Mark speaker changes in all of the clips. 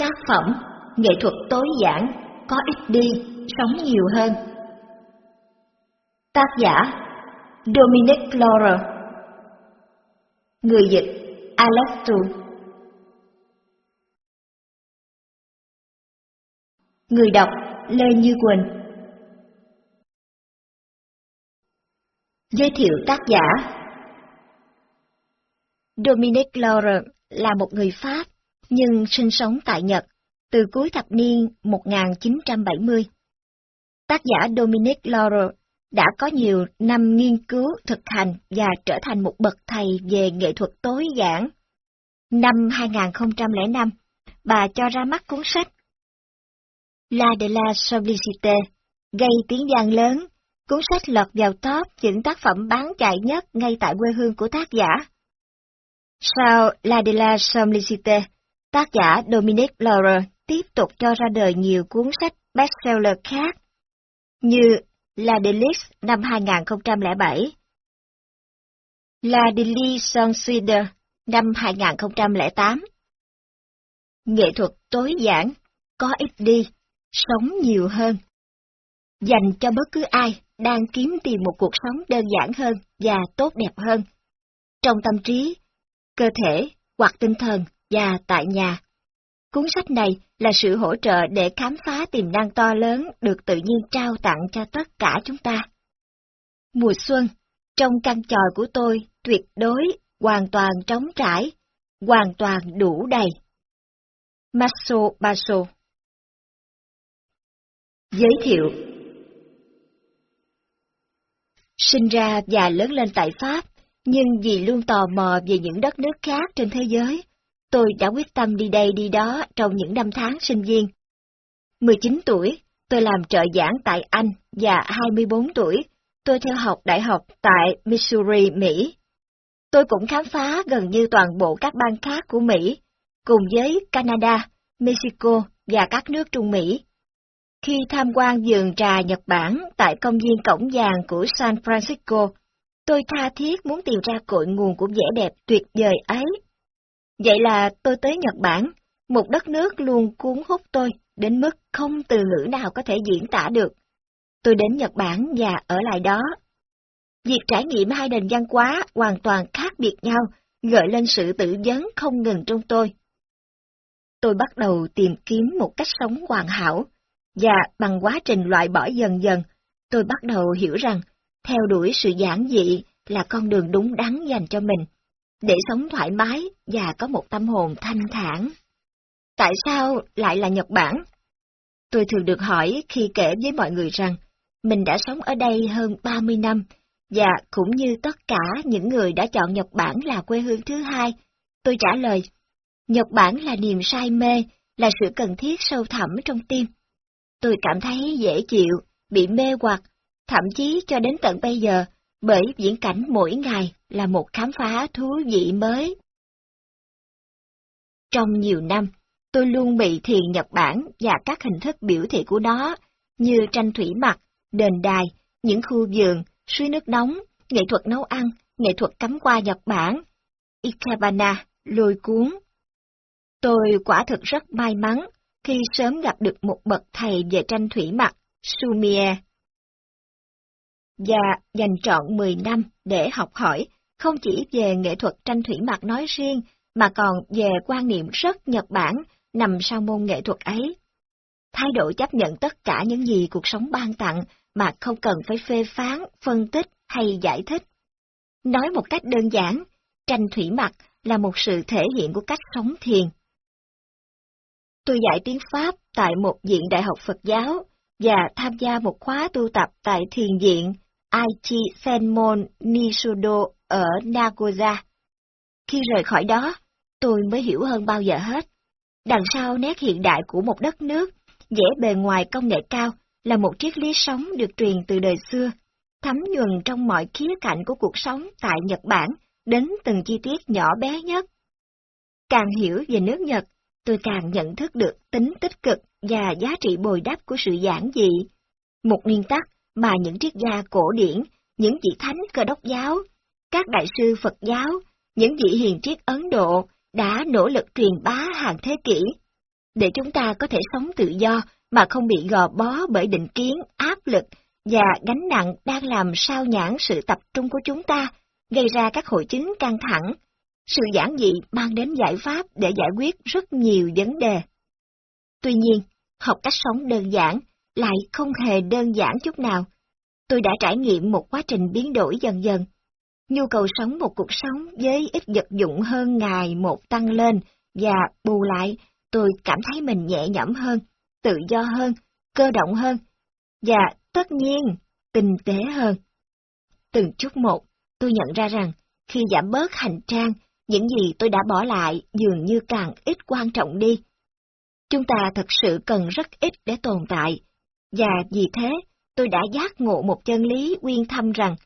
Speaker 1: Tác phẩm Nghệ thuật tối giản Có ít đi, sống nhiều hơn. Tác giả Dominic Laura Người dịch Alex Tu Người đọc Lê Như Quỳnh. Giới thiệu tác giả Dominic Laura là một người Pháp, nhưng sinh sống tại Nhật từ cuối thập niên 1970. Tác giả Dominic Laurel đã có nhiều năm nghiên cứu, thực hành và trở thành một bậc thầy về nghệ thuật tối giản. Năm 2005, bà cho ra mắt cuốn sách La de la Simplicité, gây tiếng vang lớn, cuốn sách lọt vào top những tác phẩm bán chạy nhất ngay tại quê hương của tác giả. Sau La de la Simplicité, tác giả Dominic Laura tiếp tục cho ra đời nhiều cuốn sách bestseller khác, như La Delice năm 2007, La Delie sans suide năm 2008. Nghệ thuật tối giản, có ít đi, sống nhiều hơn. Dành cho bất cứ ai đang kiếm tìm một cuộc sống đơn giản hơn và tốt đẹp hơn. Trong tâm trí, cơ thể hoặc tinh thần và tại nhà. Cuốn sách này là sự hỗ trợ để khám phá tiềm năng to lớn được tự nhiên trao tặng cho tất cả chúng ta. Mùa xuân, trong căn tròi của tôi tuyệt đối, hoàn toàn trống trải, hoàn toàn đủ đầy. Maso Baso Giới thiệu Sinh ra và lớn lên tại Pháp, nhưng vì luôn tò mò về những đất nước khác trên thế giới, tôi đã quyết tâm đi đây đi đó trong những năm tháng sinh viên. 19 tuổi, tôi làm trợ giảng tại Anh và 24 tuổi, tôi theo học đại học tại Missouri, Mỹ. Tôi cũng khám phá gần như toàn bộ các bang khác của Mỹ, cùng với Canada, Mexico và các nước Trung Mỹ. Khi tham quan vườn trà Nhật Bản tại công viên cổng vàng của San Francisco, tôi tha thiết muốn tìm ra cội nguồn của vẻ đẹp tuyệt vời ấy. Vậy là tôi tới Nhật Bản, một đất nước luôn cuốn hút tôi đến mức không từ ngữ nào có thể diễn tả được. Tôi đến Nhật Bản và ở lại đó. Việc trải nghiệm hai nền văn hóa hoàn toàn khác biệt nhau gợi lên sự tự vấn không ngừng trong tôi. Tôi bắt đầu tìm kiếm một cách sống hoàn hảo, và bằng quá trình loại bỏ dần dần, tôi bắt đầu hiểu rằng theo đuổi sự giản dị là con đường đúng đắn dành cho mình, để sống thoải mái và có một tâm hồn thanh thản. Tại sao lại là Nhật Bản? Tôi thường được hỏi khi kể với mọi người rằng mình đã sống ở đây hơn 30 năm, và cũng như tất cả những người đã chọn Nhật Bản là quê hương thứ hai, tôi trả lời, Nhật Bản là niềm say mê, là sự cần thiết sâu thẳm trong tim. Tôi cảm thấy dễ chịu, bị mê hoặc, thậm chí cho đến tận bây giờ, bởi diễn cảnh mỗi ngày là một khám phá thú vị mới. Trong nhiều năm, tôi luôn bị thiền Nhật Bản và các hình thức biểu thị của nó, như tranh thủy mặc, đền đài, những khu vườn, suối nước nóng, nghệ thuật nấu ăn, nghệ thuật cắm qua Nhật Bản, Ikebana, lôi cuốn. Tôi quả thực rất may mắn khi sớm gặp được một bậc thầy về tranh thủy mặc, Sumie. Và dành trọn 10 năm để học hỏi, không chỉ về nghệ thuật tranh thủy mặc nói riêng, mà còn về quan niệm rất Nhật Bản nằm sau môn nghệ thuật ấy. Thái độ chấp nhận tất cả những gì cuộc sống ban tặng mà không cần phải phê phán, phân tích hay giải thích. Nói một cách đơn giản, tranh thủy mặc là một sự thể hiện của cách sống thiền. Tôi dạy tiếng Pháp tại một viện đại học Phật giáo và tham gia một khóa tu tập tại thiền viện Aichi Senmon Nishudo ở Nagoya. Khi rời khỏi đó, tôi mới hiểu hơn bao giờ hết. Đằng sau nét hiện đại của một đất nước, vẻ bề ngoài công nghệ cao là một triết lý sống được truyền từ đời xưa, thấm nhuần trong mọi khía cạnh của cuộc sống tại Nhật Bản, đến từng chi tiết nhỏ bé nhất. Càng hiểu về nước Nhật, tôi càng nhận thức được tính tích cực và giá trị bồi đắp của sự giản dị. Một nguyên tắc mà những triết gia cổ điển, những vị thánh cơ đốc giáo, các đại sư Phật giáo, những vị hiền triết Ấn Độ đã nỗ lực truyền bá hàng thế kỷ. để chúng ta có thể sống tự do mà không bị gò bó bởi định kiến, áp lực và gánh nặng đang làm sao nhãn sự tập trung của chúng ta, gây ra các hội chứng căng thẳng. Sự giản dị mang đến giải pháp để giải quyết rất nhiều vấn đề. Tuy nhiên, học cách sống đơn giản lại không hề đơn giản chút nào. Tôi đã trải nghiệm một quá trình biến đổi dần dần. Nhu cầu sống một cuộc sống với ít vật dụng hơn ngày một tăng lên và bù lại tôi cảm thấy mình nhẹ nhõm hơn, tự do hơn, cơ động hơn, và tất nhiên, tinh tế hơn. Từng chút một, tôi nhận ra rằng, khi giảm bớt hành trang, những gì tôi đã bỏ lại dường như càng ít quan trọng đi. Chúng ta thật sự cần rất ít để tồn tại, và vì thế, tôi đã giác ngộ một chân lý uyên thâm rằng,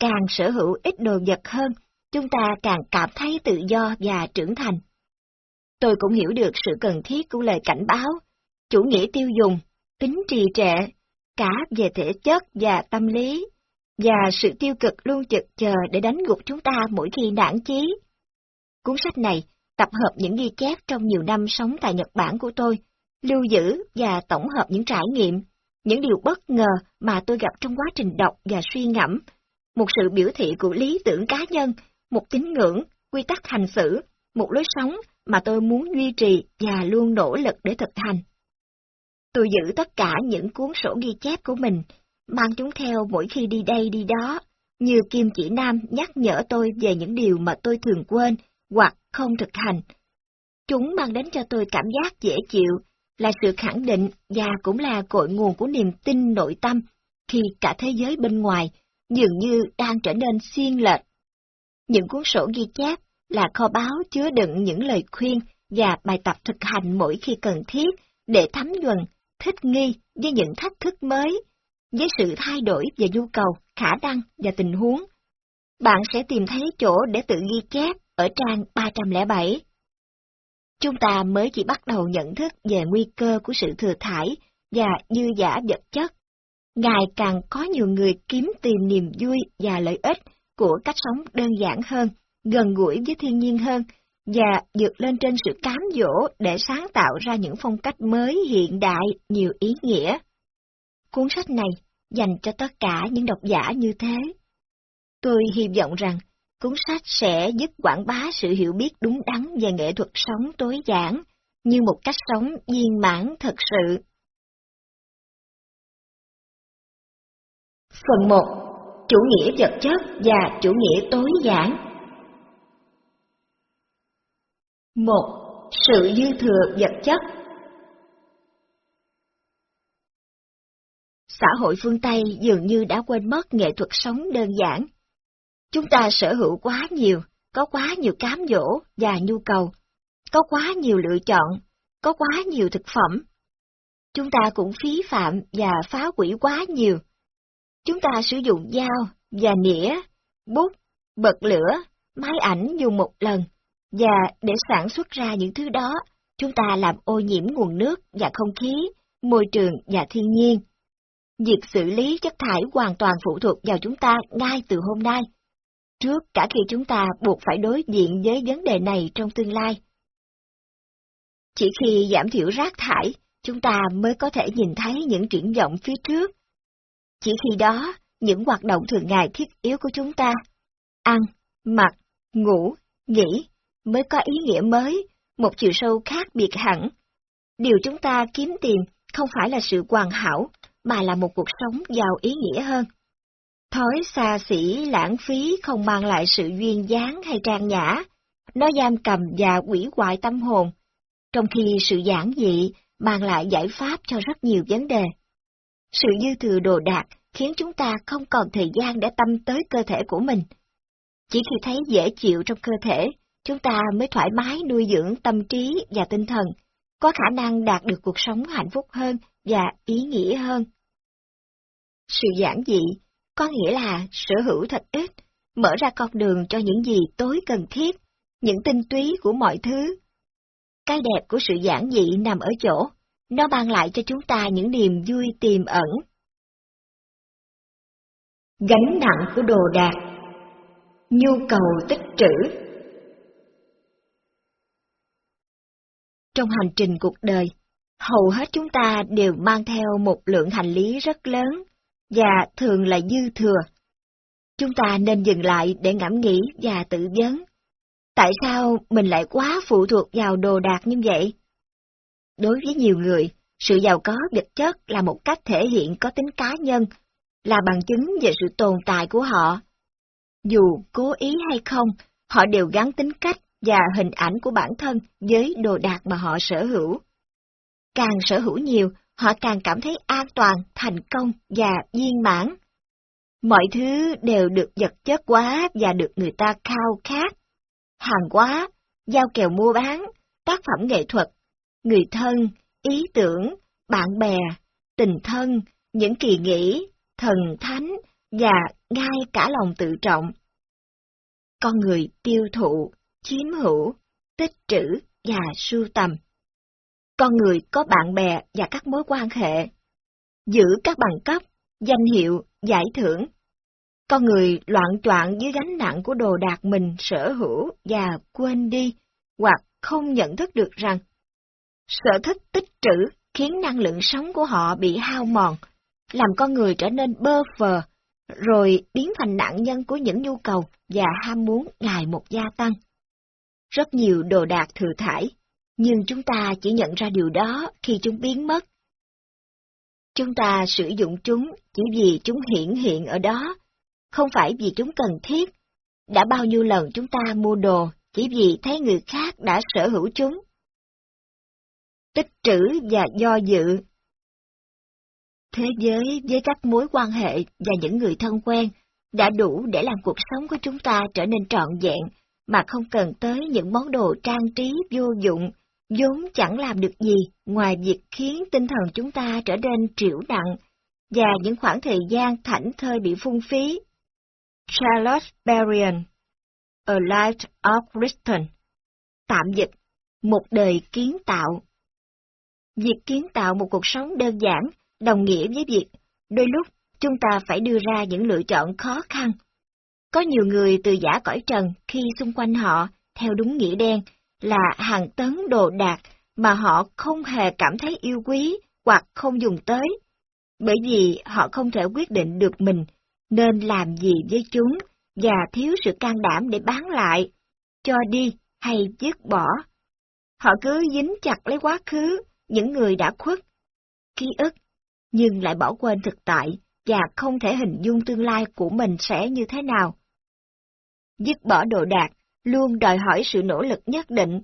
Speaker 1: càng sở hữu ít đồ vật hơn, chúng ta càng cảm thấy tự do và trưởng thành. Tôi cũng hiểu được sự cần thiết của lời cảnh báo, chủ nghĩa tiêu dùng, tính trì trệ, cả về thể chất và tâm lý, và sự tiêu cực luôn chực chờ để đánh gục chúng ta mỗi khi nản chí. Cuốn sách này tập hợp những ghi chép trong nhiều năm sống tại Nhật Bản của tôi, lưu giữ và tổng hợp những trải nghiệm, những điều bất ngờ mà tôi gặp trong quá trình đọc và suy ngẫm, một sự biểu thị của lý tưởng cá nhân, một tín ngưỡng, quy tắc hành xử, một lối sống mà tôi muốn duy trì và luôn nỗ lực để thực hành. Tôi giữ tất cả những cuốn sổ ghi chép của mình, mang chúng theo mỗi khi đi đây đi đó, như Kim Chỉ Nam nhắc nhở tôi về những điều mà tôi thường quên hoặc không thực hành. Chúng mang đến cho tôi cảm giác dễ chịu, là sự khẳng định và cũng là cội nguồn của niềm tin nội tâm khi cả thế giới bên ngoài dường như đang trở nên xiên lệch. Những cuốn sổ ghi chép là kho báu chứa đựng những lời khuyên và bài tập thực hành mỗi khi cần thiết để thấm nhuần, thích nghi với những thách thức mới, với sự thay đổi về nhu cầu, khả năng và tình huống. Bạn sẽ tìm thấy chỗ để tự ghi chép ở trang 307. Chúng ta mới chỉ bắt đầu nhận thức về nguy cơ của sự thừa thải và dư giả vật chất. Ngày càng có nhiều người kiếm tìm niềm vui và lợi ích của cách sống đơn giản hơn, gần gũi với thiên nhiên hơn và vượt lên trên sự cám dỗ để sáng tạo ra những phong cách mới hiện đại nhiều ý nghĩa. Cuốn sách này dành cho tất cả những độc giả như thế. Tôi hy vọng rằng cuốn sách sẽ giúp quảng bá sự hiểu biết đúng đắn về nghệ thuật sống tối giản, như một cách sống viên mãn thật sự. Phần 1. Chủ nghĩa vật chất và chủ nghĩa tối giản một Sự dư thừa vật chất Xã hội phương Tây dường như đã quên mất nghệ thuật sống đơn giản. Chúng ta sở hữu quá nhiều, có quá nhiều cám dỗ và nhu cầu, có quá nhiều lựa chọn, có quá nhiều thực phẩm. Chúng ta cũng phí phạm và phá hủy quá nhiều. Chúng ta sử dụng dao và nĩa, bút, bật lửa, máy ảnh dùng một lần và để sản xuất ra những thứ đó, chúng ta làm ô nhiễm nguồn nước và không khí, môi trường và thiên nhiên. Việc xử lý chất thải hoàn toàn phụ thuộc vào chúng ta ngay từ hôm nay, trước cả khi chúng ta buộc phải đối diện với vấn đề này trong tương lai. Chỉ khi giảm thiểu rác thải, chúng ta mới có thể nhìn thấy những triển vọng phía trước. Chỉ khi đó, những hoạt động thường ngày thiết yếu của chúng ta, ăn, mặc, ngủ, nghỉ, mới có ý nghĩa mới, một chiều sâu khác biệt hẳn. Điều chúng ta kiếm tìm không phải là sự hoàn hảo, mà là một cuộc sống giàu ý nghĩa hơn. Thói xa xỉ lãng phí không mang lại sự duyên dáng hay trang nhã, nó giam cầm và quỷ hoại tâm hồn, trong khi sự giản dị mang lại giải pháp cho rất nhiều vấn đề. Sự dư thừa đồ đạc khiến chúng ta không còn thời gian để tâm tới cơ thể của mình. Chỉ khi thấy dễ chịu trong cơ thể, chúng ta mới thoải mái nuôi dưỡng tâm trí và tinh thần, có khả năng đạt được cuộc sống hạnh phúc hơn và ý nghĩa hơn. Sự giản dị có nghĩa là sở hữu thật ít, mở ra con đường cho những gì tối cần thiết, những tinh túy của mọi thứ. Cái đẹp của sự giản dị nằm ở chỗ, nó mang lại cho chúng ta những niềm vui tiềm ẩn. Gánh nặng của đồ đạc Nhu cầu tích trữ Trong hành trình cuộc đời, hầu hết chúng ta đều mang theo một lượng hành lý rất lớn, và thường là dư thừa. Chúng ta nên dừng lại để ngẫm nghĩ và tự vấn. Tại sao mình lại quá phụ thuộc vào đồ đạc như vậy? Đối với nhiều người, sự giàu có vật chất là một cách thể hiện có tính cá nhân, là bằng chứng về sự tồn tại của họ. Dù cố ý hay không, họ đều gắn tính cách và hình ảnh của bản thân với đồ đạc mà họ sở hữu. Càng sở hữu nhiều, họ càng cảm thấy an toàn, thành công và viên mãn. Mọi thứ đều được vật chất quá và được người ta khao khát. Hàng hóa, giao kèo mua bán, tác phẩm nghệ thuật, người thân, ý tưởng, bạn bè, tình thân, những kỳ nghỉ, thần thánh và ngay cả lòng tự trọng. Con người tiêu thụ, chiếm hữu, tích trữ và sưu tầm. Con người có bạn bè và các mối quan hệ, giữ các bằng cấp, danh hiệu, giải thưởng. Con người loạn troạn dưới gánh nặng của đồ đạc mình sở hữu và quên đi, hoặc không nhận thức được rằng sở thích tích trữ khiến năng lượng sống của họ bị hao mòn, làm con người trở nên bơ phờ, rồi biến thành nạn nhân của những nhu cầu và ham muốn ngày một gia tăng. Rất nhiều đồ đạc thừa thải, nhưng chúng ta chỉ nhận ra điều đó khi chúng biến mất. Chúng ta sử dụng chúng chỉ vì chúng hiển hiện ở đó, không phải vì chúng cần thiết. Đã bao nhiêu lần chúng ta mua đồ chỉ vì thấy người khác đã sở hữu chúng. Tích trữ và do dự Thế giới với các mối quan hệ và những người thân quen đã đủ để làm cuộc sống của chúng ta trở nên trọn vẹn, mà không cần tới những món đồ trang trí vô dụng, vốn chẳng làm được gì ngoài việc khiến tinh thần chúng ta trở nên triểu nặng, và những khoảng thời gian thảnh thơi bị phung phí. Charlotte Berrien A Life of Kristen Tạm dịch, một đời kiến tạo. Việc kiến tạo một cuộc sống đơn giản đồng nghĩa với việc đôi lúc chúng ta phải đưa ra những lựa chọn khó khăn. Có nhiều người từ giả cõi trần khi xung quanh họ, theo đúng nghĩa đen, là hàng tấn đồ đạc mà họ không hề cảm thấy yêu quý hoặc không dùng tới, bởi vì họ không thể quyết định được mình nên làm gì với chúng và thiếu sự can đảm để bán lại, cho đi hay dứt bỏ. Họ cứ dính chặt lấy quá khứ, những người đã khuất. Ký ức nhưng lại bỏ quên thực tại và không thể hình dung tương lai của mình sẽ như thế nào. Dứt bỏ đồ đạc luôn đòi hỏi sự nỗ lực nhất định.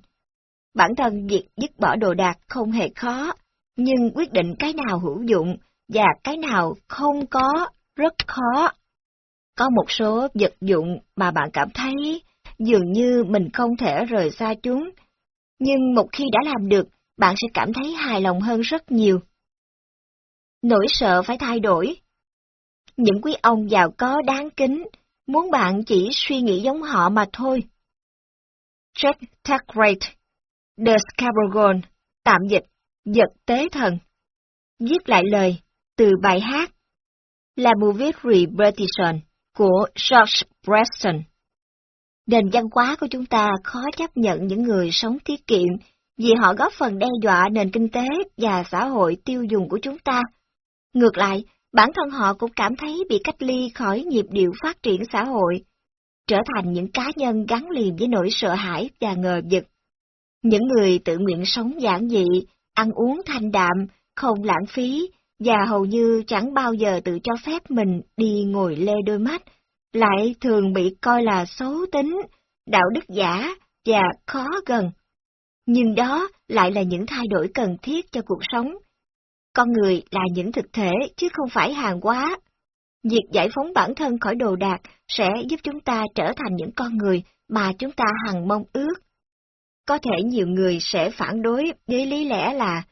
Speaker 1: Bản thân việc dứt bỏ đồ đạc không hề khó, nhưng quyết định cái nào hữu dụng và cái nào không có rất khó. Có một số vật dụng mà bạn cảm thấy dường như mình không thể rời xa chúng, nhưng một khi đã làm được, bạn sẽ cảm thấy hài lòng hơn rất nhiều. Nỗi sợ phải thay đổi. Những quý ông giàu có đáng kính, muốn bạn chỉ suy nghĩ giống họ mà thôi. Jack Thackrate, The Scabragon, tạm dịch, giật tế thần. Viết lại lời, từ bài hát là La viết Repetition của George Preston. Nền văn hóa của chúng ta khó chấp nhận những người sống tiết kiệm vì họ góp phần đe dọa nền kinh tế và xã hội tiêu dùng của chúng ta Ngược lại, bản thân họ cũng cảm thấy bị cách ly khỏi nhịp điệu phát triển xã hội, trở thành những cá nhân gắn liền với nỗi sợ hãi và ngờ vực. Những người tự nguyện sống giản dị, ăn uống thanh đạm, không lãng phí, và hầu như chẳng bao giờ tự cho phép mình đi ngồi lê đôi mắt, lại thường bị coi là xấu tính, đạo đức giả và khó gần. Nhưng đó lại là những thay đổi cần thiết cho cuộc sống con người là những thực thể chứ không phải hàng hóa. Việc giải phóng bản thân khỏi đồ đạc sẽ giúp chúng ta trở thành những con người mà chúng ta hằng mong ước. Có thể nhiều người sẽ phản đối với lý lẽ là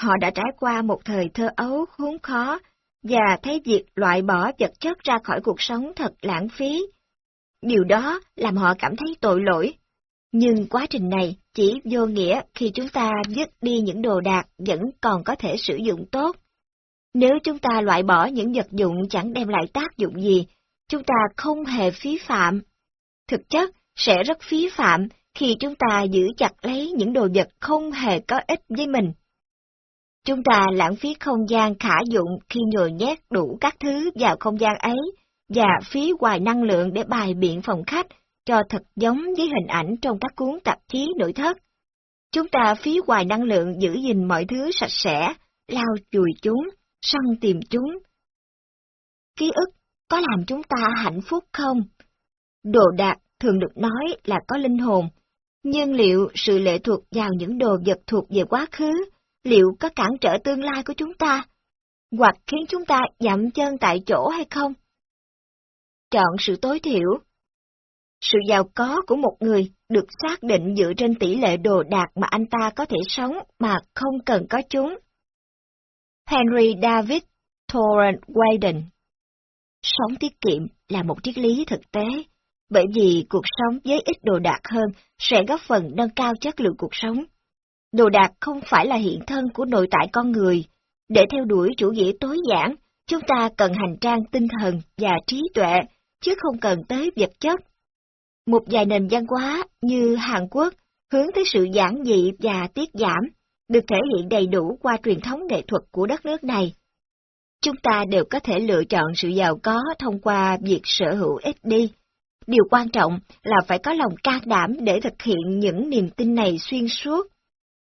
Speaker 1: họ đã trải qua một thời thơ ấu, khốn khó và thấy việc loại bỏ vật chất ra khỏi cuộc sống thật lãng phí. Điều đó làm họ cảm thấy tội lỗi. Nhưng quá trình này chỉ vô nghĩa khi chúng ta dứt đi những đồ đạc vẫn còn có thể sử dụng tốt. Nếu chúng ta loại bỏ những vật dụng chẳng đem lại tác dụng gì, chúng ta không hề phí phạm. Thực chất sẽ rất phí phạm khi chúng ta giữ chặt lấy những đồ vật không hề có ích với mình. Chúng ta lãng phí không gian khả dụng khi nhồi nhét đủ các thứ vào không gian ấy và phí hoài năng lượng để bài biện phòng khách cho thật giống với hình ảnh trong các cuốn tạp chí nội thất. Chúng ta phí hoài năng lượng giữ gìn mọi thứ sạch sẽ, lau chùi chúng, săn tìm chúng. Ký ức có làm chúng ta hạnh phúc không? Đồ đạc thường được nói là có linh hồn, nhưng liệu sự lệ thuộc vào những đồ vật thuộc về quá khứ, liệu có cản trở tương lai của chúng ta, hoặc khiến chúng ta dậm chân tại chỗ hay không? Chọn sự tối thiểu. Sự giàu có của một người được xác định dựa trên tỷ lệ đồ đạc mà anh ta có thể sống mà không cần có chúng. Henry David Thoreau Wayden Sống tiết kiệm là một triết lý thực tế, bởi vì cuộc sống với ít đồ đạc hơn sẽ góp phần nâng cao chất lượng cuộc sống. Đồ đạc không phải là hiện thân của nội tại con người. Để theo đuổi chủ nghĩa tối giản, chúng ta cần hành trang tinh thần và trí tuệ, chứ không cần tới vật chất. Một vài nền văn hóa như Hàn Quốc hướng tới sự giản dị và tiết giảm, được thể hiện đầy đủ qua truyền thống nghệ thuật của đất nước này. Chúng ta đều có thể lựa chọn sự giàu có thông qua việc sở hữu ít đi. Điều quan trọng là phải có lòng can đảm để thực hiện những niềm tin này xuyên suốt.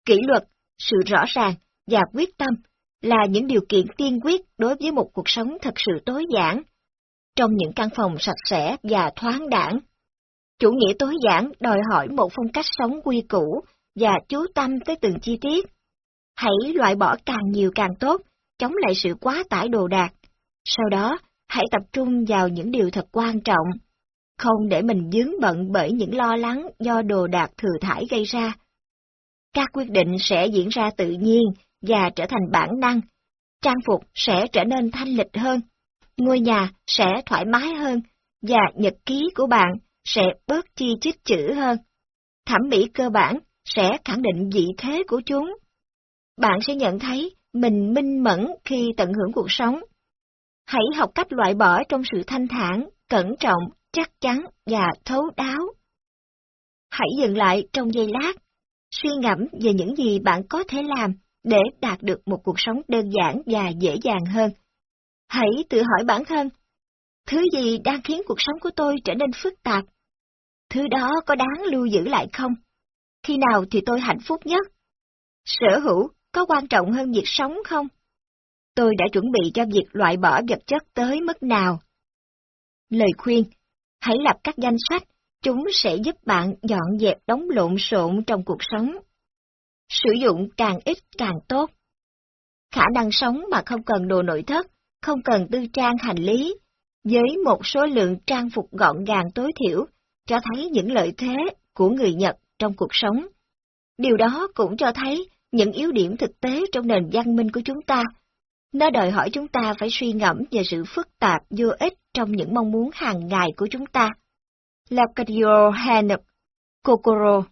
Speaker 1: Kỷ luật, sự rõ ràng và quyết tâm là những điều kiện tiên quyết đối với một cuộc sống thật sự tối giản. Trong những căn phòng sạch sẽ và thoáng đẳng, chủ nghĩa tối giản đòi hỏi một phong cách sống quy củ và chú tâm tới từng chi tiết. Hãy loại bỏ càng nhiều càng tốt, chống lại sự quá tải đồ đạc. Sau đó, hãy tập trung vào những điều thật quan trọng, không để mình dướng bận bởi những lo lắng do đồ đạc thừa thải gây ra. Các quyết định sẽ diễn ra tự nhiên và trở thành bản năng. Trang phục sẽ trở nên thanh lịch hơn, ngôi nhà sẽ thoải mái hơn, và nhật ký của bạn sẽ bớt chi chít chữ hơn. Thẩm mỹ cơ bản sẽ khẳng định vị thế của chúng. Bạn sẽ nhận thấy mình minh mẫn khi tận hưởng cuộc sống. Hãy học cách loại bỏ trong sự thanh thản, cẩn trọng, chắc chắn và thấu đáo. Hãy dừng lại trong giây lát, suy ngẫm về những gì bạn có thể làm để đạt được một cuộc sống đơn giản và dễ dàng hơn. Hãy tự hỏi bản thân, thứ gì đang khiến cuộc sống của tôi trở nên phức tạp? Thứ đó có đáng lưu giữ lại không? Khi nào thì tôi hạnh phúc nhất? Sở hữu có quan trọng hơn việc sống không? Tôi đã chuẩn bị cho việc loại bỏ vật chất tới mức nào? Lời khuyên, hãy lập các danh sách, chúng sẽ giúp bạn dọn dẹp đống lộn xộn trong cuộc sống. Sử dụng càng ít càng tốt. Khả năng sống mà không cần đồ nội thất, không cần tư trang hành lý, với một số lượng trang phục gọn gàng tối thiểu, cho thấy những lợi thế của người Nhật trong cuộc sống. Điều đó cũng cho thấy những yếu điểm thực tế trong nền văn minh của chúng ta. Nó đòi hỏi chúng ta phải suy ngẫm về sự phức tạp vô ích trong những mong muốn hàng ngày của chúng ta. Lakadio Hanuk Kokoro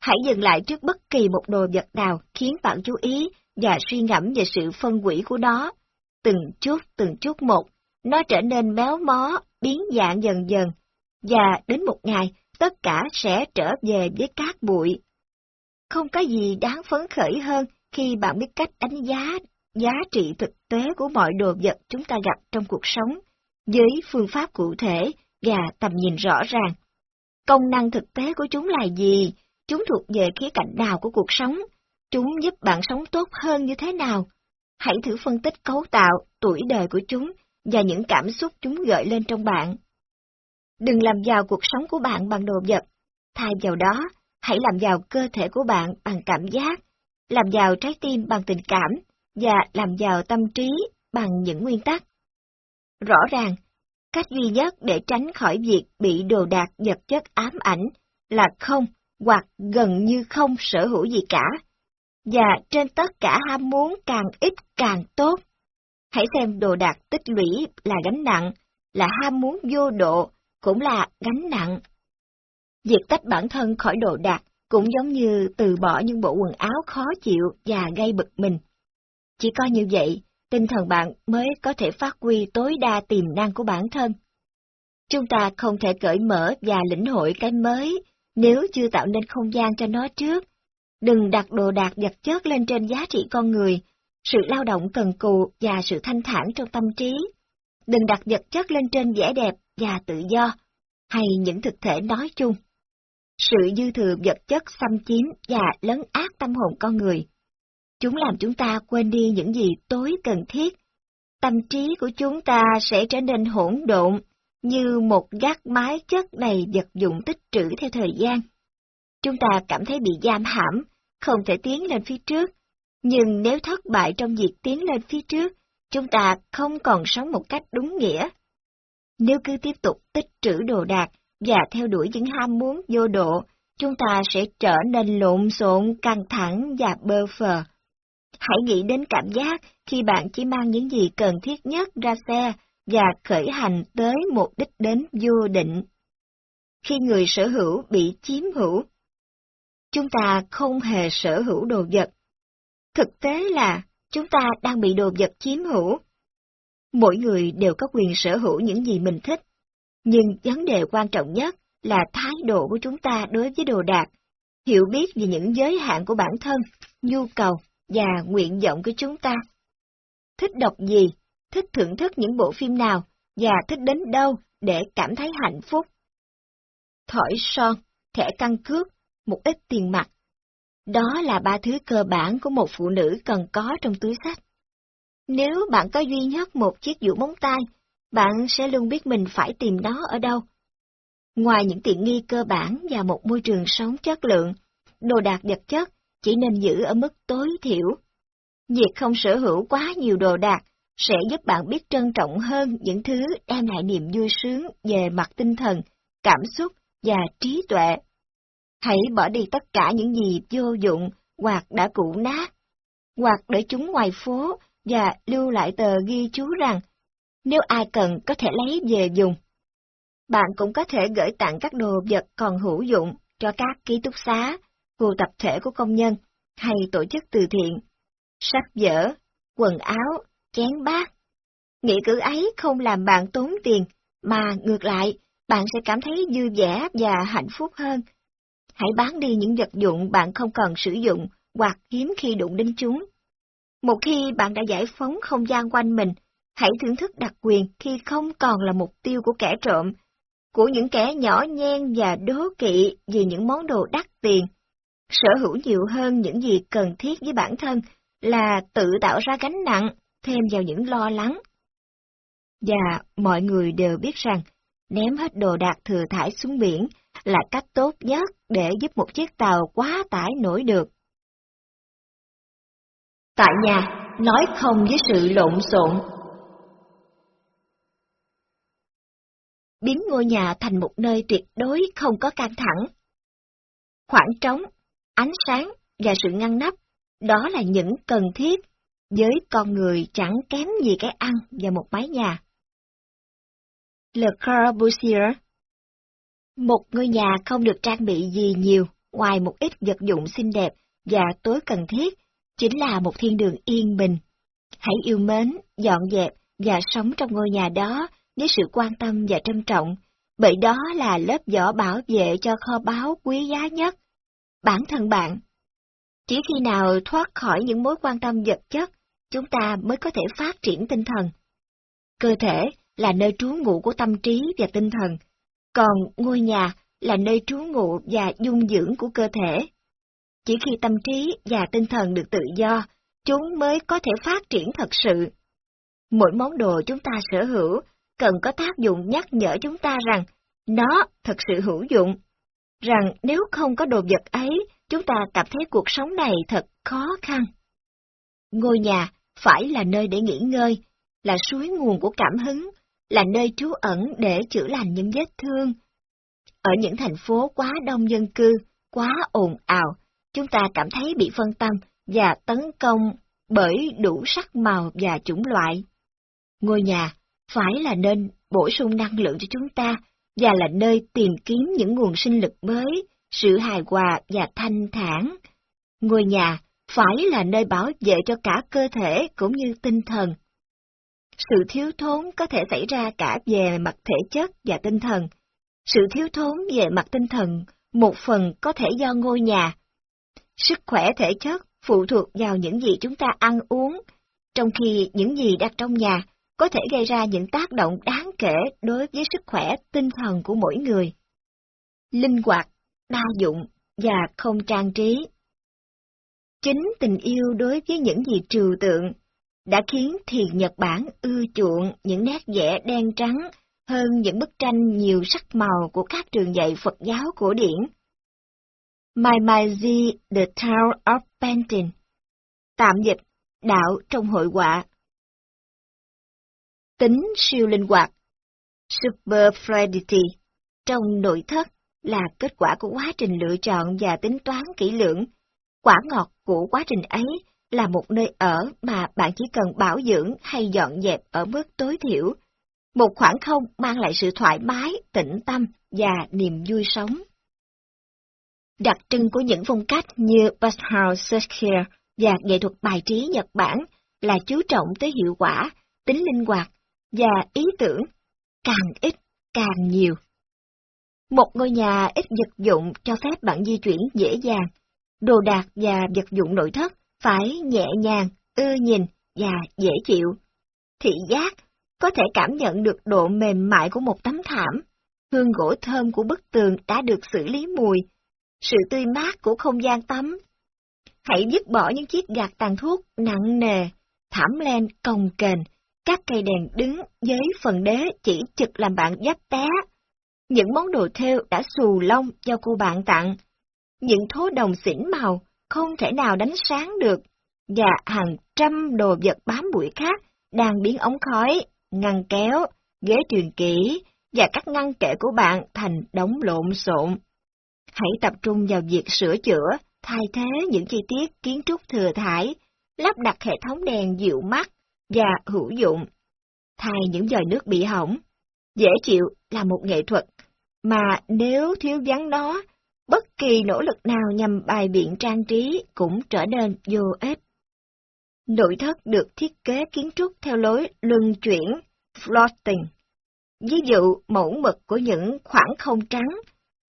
Speaker 1: Hãy dừng lại trước bất kỳ một đồ vật nào khiến bạn chú ý và suy ngẫm về sự phân hủy của nó. Từng chút từng chút một, nó trở nên méo mó, biến dạng dần dần, và đến một ngày, tất cả sẽ trở về với cát bụi. Không có gì đáng phấn khởi hơn khi bạn biết cách đánh giá giá trị thực tế của mọi đồ vật chúng ta gặp trong cuộc sống, với phương pháp cụ thể và tầm nhìn rõ ràng. Công năng thực tế của chúng là gì? Chúng thuộc về khía cạnh nào của cuộc sống? Chúng giúp bạn sống tốt hơn như thế nào? Hãy thử phân tích cấu tạo, tuổi đời của chúng và những cảm xúc chúng gợi lên trong bạn. Đừng làm giàu cuộc sống của bạn bằng đồ vật, thay vào đó, hãy làm giàu cơ thể của bạn bằng cảm giác, làm giàu trái tim bằng tình cảm, và làm giàu tâm trí bằng những nguyên tắc. Rõ ràng, cách duy nhất để tránh khỏi việc bị đồ đạc vật chất ám ảnh là không hoặc gần như không sở hữu gì cả. Và trên tất cả ham muốn càng ít càng tốt. Hãy xem đồ đạc tích lũy là gánh nặng, là ham muốn vô độ, cũng là gánh nặng. Việc tách bản thân khỏi đồ đạc cũng giống như từ bỏ những bộ quần áo khó chịu và gây bực mình. Chỉ có như vậy, tinh thần bạn mới có thể phát huy tối đa tiềm năng của bản thân. Chúng ta không thể cởi mở và lĩnh hội cái mới Nếu chưa tạo nên không gian cho nó trước, đừng đặt đồ đạc vật chất lên trên giá trị con người, sự lao động cần cù và sự thanh thản trong tâm trí. Đừng đặt vật chất lên trên vẻ đẹp và tự do, hay những thực thể nói chung. Sự dư thừa vật chất xâm chiếm và lấn át tâm hồn con người. Chúng làm chúng ta quên đi những gì tối cần thiết. Tâm trí của chúng ta sẽ trở nên hỗn độn, như một gác mái chất đầy vật dụng tích trữ theo thời gian. Chúng ta cảm thấy bị giam hãm, không thể tiến lên phía trước. Nhưng nếu thất bại trong việc tiến lên phía trước, chúng ta không còn sống một cách đúng nghĩa. Nếu cứ tiếp tục tích trữ đồ đạc và theo đuổi những ham muốn vô độ, chúng ta sẽ trở nên lộn xộn, căng thẳng và bơ phờ. Hãy nghĩ đến cảm giác khi bạn chỉ mang những gì cần thiết nhất ra xe và khởi hành tới một đích đến vô định. Khi người sở hữu bị chiếm hữu, chúng ta không hề sở hữu đồ vật. Thực tế là chúng ta đang bị đồ vật chiếm hữu. Mỗi người đều có quyền sở hữu những gì mình thích, nhưng vấn đề quan trọng nhất là thái độ của chúng ta đối với đồ đạc, hiểu biết về những giới hạn của bản thân, nhu cầu và nguyện vọng của chúng ta. Thích đọc gì, thích thưởng thức những bộ phim nào và thích đến đâu để cảm thấy hạnh phúc. Thỏi son, thẻ căn cước, một ít tiền mặt. Đó là ba thứ cơ bản của một phụ nữ cần có trong túi sách. Nếu bạn có duy nhất một chiếc vũ móng tay, bạn sẽ luôn biết mình phải tìm nó ở đâu. Ngoài những tiện nghi cơ bản và một môi trường sống chất lượng, đồ đạc vật chất chỉ nên giữ ở mức tối thiểu. Việc không sở hữu quá nhiều đồ đạc sẽ giúp bạn biết trân trọng hơn những thứ đem lại niềm vui sướng về mặt tinh thần, cảm xúc và trí tuệ. Hãy bỏ đi tất cả những gì vô dụng hoặc đã cũ nát, hoặc để chúng ngoài phố và lưu lại tờ ghi chú rằng nếu ai cần có thể lấy về dùng. Bạn cũng có thể gửi tặng các đồ vật còn hữu dụng cho các ký túc xá, khu tập thể của công nhân hay tổ chức từ thiện. Sách vở, quần áo, chén bát. Nghĩ cử ấy không làm bạn tốn tiền, mà ngược lại, bạn sẽ cảm thấy vui vẻ và hạnh phúc hơn. Hãy bán đi những vật dụng bạn không cần sử dụng hoặc hiếm khi đụng đến chúng. Một khi bạn đã giải phóng không gian quanh mình, hãy thưởng thức đặc quyền khi không còn là mục tiêu của kẻ trộm, của những kẻ nhỏ nhen và đố kỵ vì những món đồ đắt tiền. Sở hữu nhiều hơn những gì cần thiết với bản thân là tự tạo ra gánh nặng thêm vào những lo lắng. Và mọi người đều biết rằng, ném hết đồ đạc thừa thải xuống biển là cách tốt nhất để giúp một chiếc tàu quá tải nổi được. Tại nhà, nói không với sự lộn xộn. Biến ngôi nhà thành một nơi tuyệt đối không có căng thẳng. Khoảng trống, ánh sáng và sự ngăn nắp, đó là những cần thiết với con người chẳng kém gì cái ăn và một mái nhà. Le Corbusier Một ngôi nhà không được trang bị gì nhiều ngoài một ít vật dụng xinh đẹp và tối cần thiết, chính là một thiên đường yên bình. Hãy yêu mến, dọn dẹp và sống trong ngôi nhà đó với sự quan tâm và trân trọng, bởi đó là lớp vỏ bảo vệ cho kho báu quý giá nhất. Bản thân bạn. Chỉ khi nào thoát khỏi những mối quan tâm vật chất chúng ta mới có thể phát triển tinh thần. Cơ thể là nơi trú ngụ của tâm trí và tinh thần, còn ngôi nhà là nơi trú ngụ và dung dưỡng của cơ thể. Chỉ khi tâm trí và tinh thần được tự do, chúng mới có thể phát triển thật sự. Mỗi món đồ chúng ta sở hữu cần có tác dụng nhắc nhở chúng ta rằng nó thật sự hữu dụng, rằng nếu không có đồ vật ấy, chúng ta cảm thấy cuộc sống này thật khó khăn. Ngôi nhà phải là nơi để nghỉ ngơi, là suối nguồn của cảm hứng, là nơi trú ẩn để chữa lành những vết thương. Ở những thành phố quá đông dân cư, quá ồn ào, chúng ta cảm thấy bị phân tâm và tấn công bởi đủ sắc màu và chủng loại. Ngôi nhà phải là nên bổ sung năng lượng cho chúng ta và là nơi tìm kiếm những nguồn sinh lực mới, sự hài hòa và thanh thản. Ngôi nhà phải là nơi bảo vệ cho cả cơ thể cũng như tinh thần. Sự thiếu thốn có thể xảy ra cả về mặt thể chất và tinh thần. Sự thiếu thốn về mặt tinh thần một phần có thể do ngôi nhà. Sức khỏe thể chất phụ thuộc vào những gì chúng ta ăn uống, trong khi những gì đặt trong nhà có thể gây ra những tác động đáng kể đối với sức khỏe tinh thần của mỗi người. Linh hoạt, đa dụng và không trang trí. Chính tình yêu đối với những gì trừu tượng đã khiến thiền Nhật Bản ưa chuộng những nét vẽ đen trắng hơn những bức tranh nhiều sắc màu của các trường dạy Phật giáo cổ điển. My Maimaiji The Town of Painting Tạm dịch, đạo trong hội họa. Tính siêu linh hoạt Superfluidity trong nội thất là kết quả của quá trình lựa chọn và tính toán kỹ lưỡng. Quả ngọt của quá trình ấy là một nơi ở mà bạn chỉ cần bảo dưỡng hay dọn dẹp ở mức tối thiểu. Một khoảng không mang lại sự thoải mái, tĩnh tâm và niềm vui sống. Đặc trưng của những phong cách như bauhaus Circular và nghệ thuật bài trí Nhật Bản là chú trọng tới hiệu quả, tính linh hoạt và ý tưởng, càng ít càng nhiều. Một ngôi nhà ít vật dụng cho phép bạn di chuyển dễ dàng, đồ đạc và vật dụng nội thất phải nhẹ nhàng, ưa nhìn và dễ chịu. Thị giác có thể cảm nhận được độ mềm mại của một tấm thảm, hương gỗ thơm của bức tường đã được xử lý mùi, sự tươi mát của không gian tắm. Hãy dứt bỏ những chiếc gạt tàn thuốc nặng nề, thảm len cồng kềnh, các cây đèn đứng với phần đế chỉ trực làm bạn giáp té. Những món đồ thêu đã xù lông do cô bạn tặng. Những thố đồng xỉn màu không thể nào đánh sáng được, và hàng trăm đồ vật bám bụi khác đang biến ống khói, ngăn kéo, ghế truyền kỹ và các ngăn kệ của bạn thành đống lộn xộn. Hãy tập trung vào việc sửa chữa, thay thế những chi tiết kiến trúc thừa thải, lắp đặt hệ thống đèn dịu mắt và hữu dụng, thay những dòi nước bị hỏng. Dễ chịu là một nghệ thuật, mà nếu thiếu vắng nó bất kỳ nỗ lực nào nhằm bài biện trang trí cũng trở nên vô ích. Nội thất được thiết kế kiến trúc theo lối luân chuyển, floating. Ví dụ mẫu mực của những khoảng không trắng,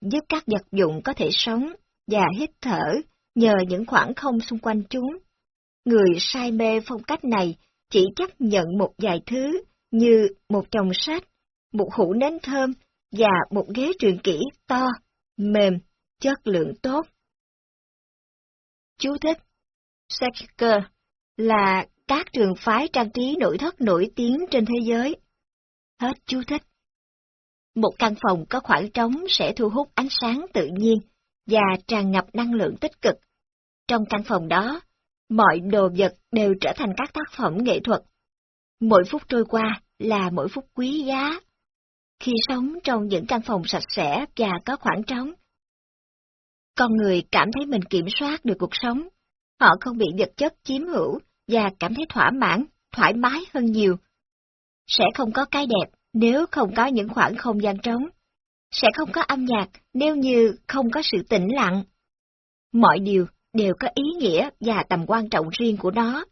Speaker 1: giúp các vật dụng có thể sống và hít thở nhờ những khoảng không xung quanh chúng. Người say mê phong cách này chỉ chấp nhận một vài thứ như một chồng sách, một hũ nến thơm và một ghế truyền kỹ to, mềm chất lượng tốt. Chú thích Sekker là các trường phái trang trí nội thất nổi tiếng trên thế giới. Hết chú thích. Một căn phòng có khoảng trống sẽ thu hút ánh sáng tự nhiên và tràn ngập năng lượng tích cực. Trong căn phòng đó, mọi đồ vật đều trở thành các tác phẩm nghệ thuật. Mỗi phút trôi qua là mỗi phút quý giá. Khi sống trong những căn phòng sạch sẽ và có khoảng trống, con người cảm thấy mình kiểm soát được cuộc sống. Họ không bị vật chất chiếm hữu và cảm thấy thỏa mãn, thoải mái hơn nhiều. Sẽ không có cái đẹp nếu không có những khoảng không gian trống. Sẽ không có âm nhạc nếu như không có sự tĩnh lặng. Mọi điều đều có ý nghĩa và tầm quan trọng riêng của nó.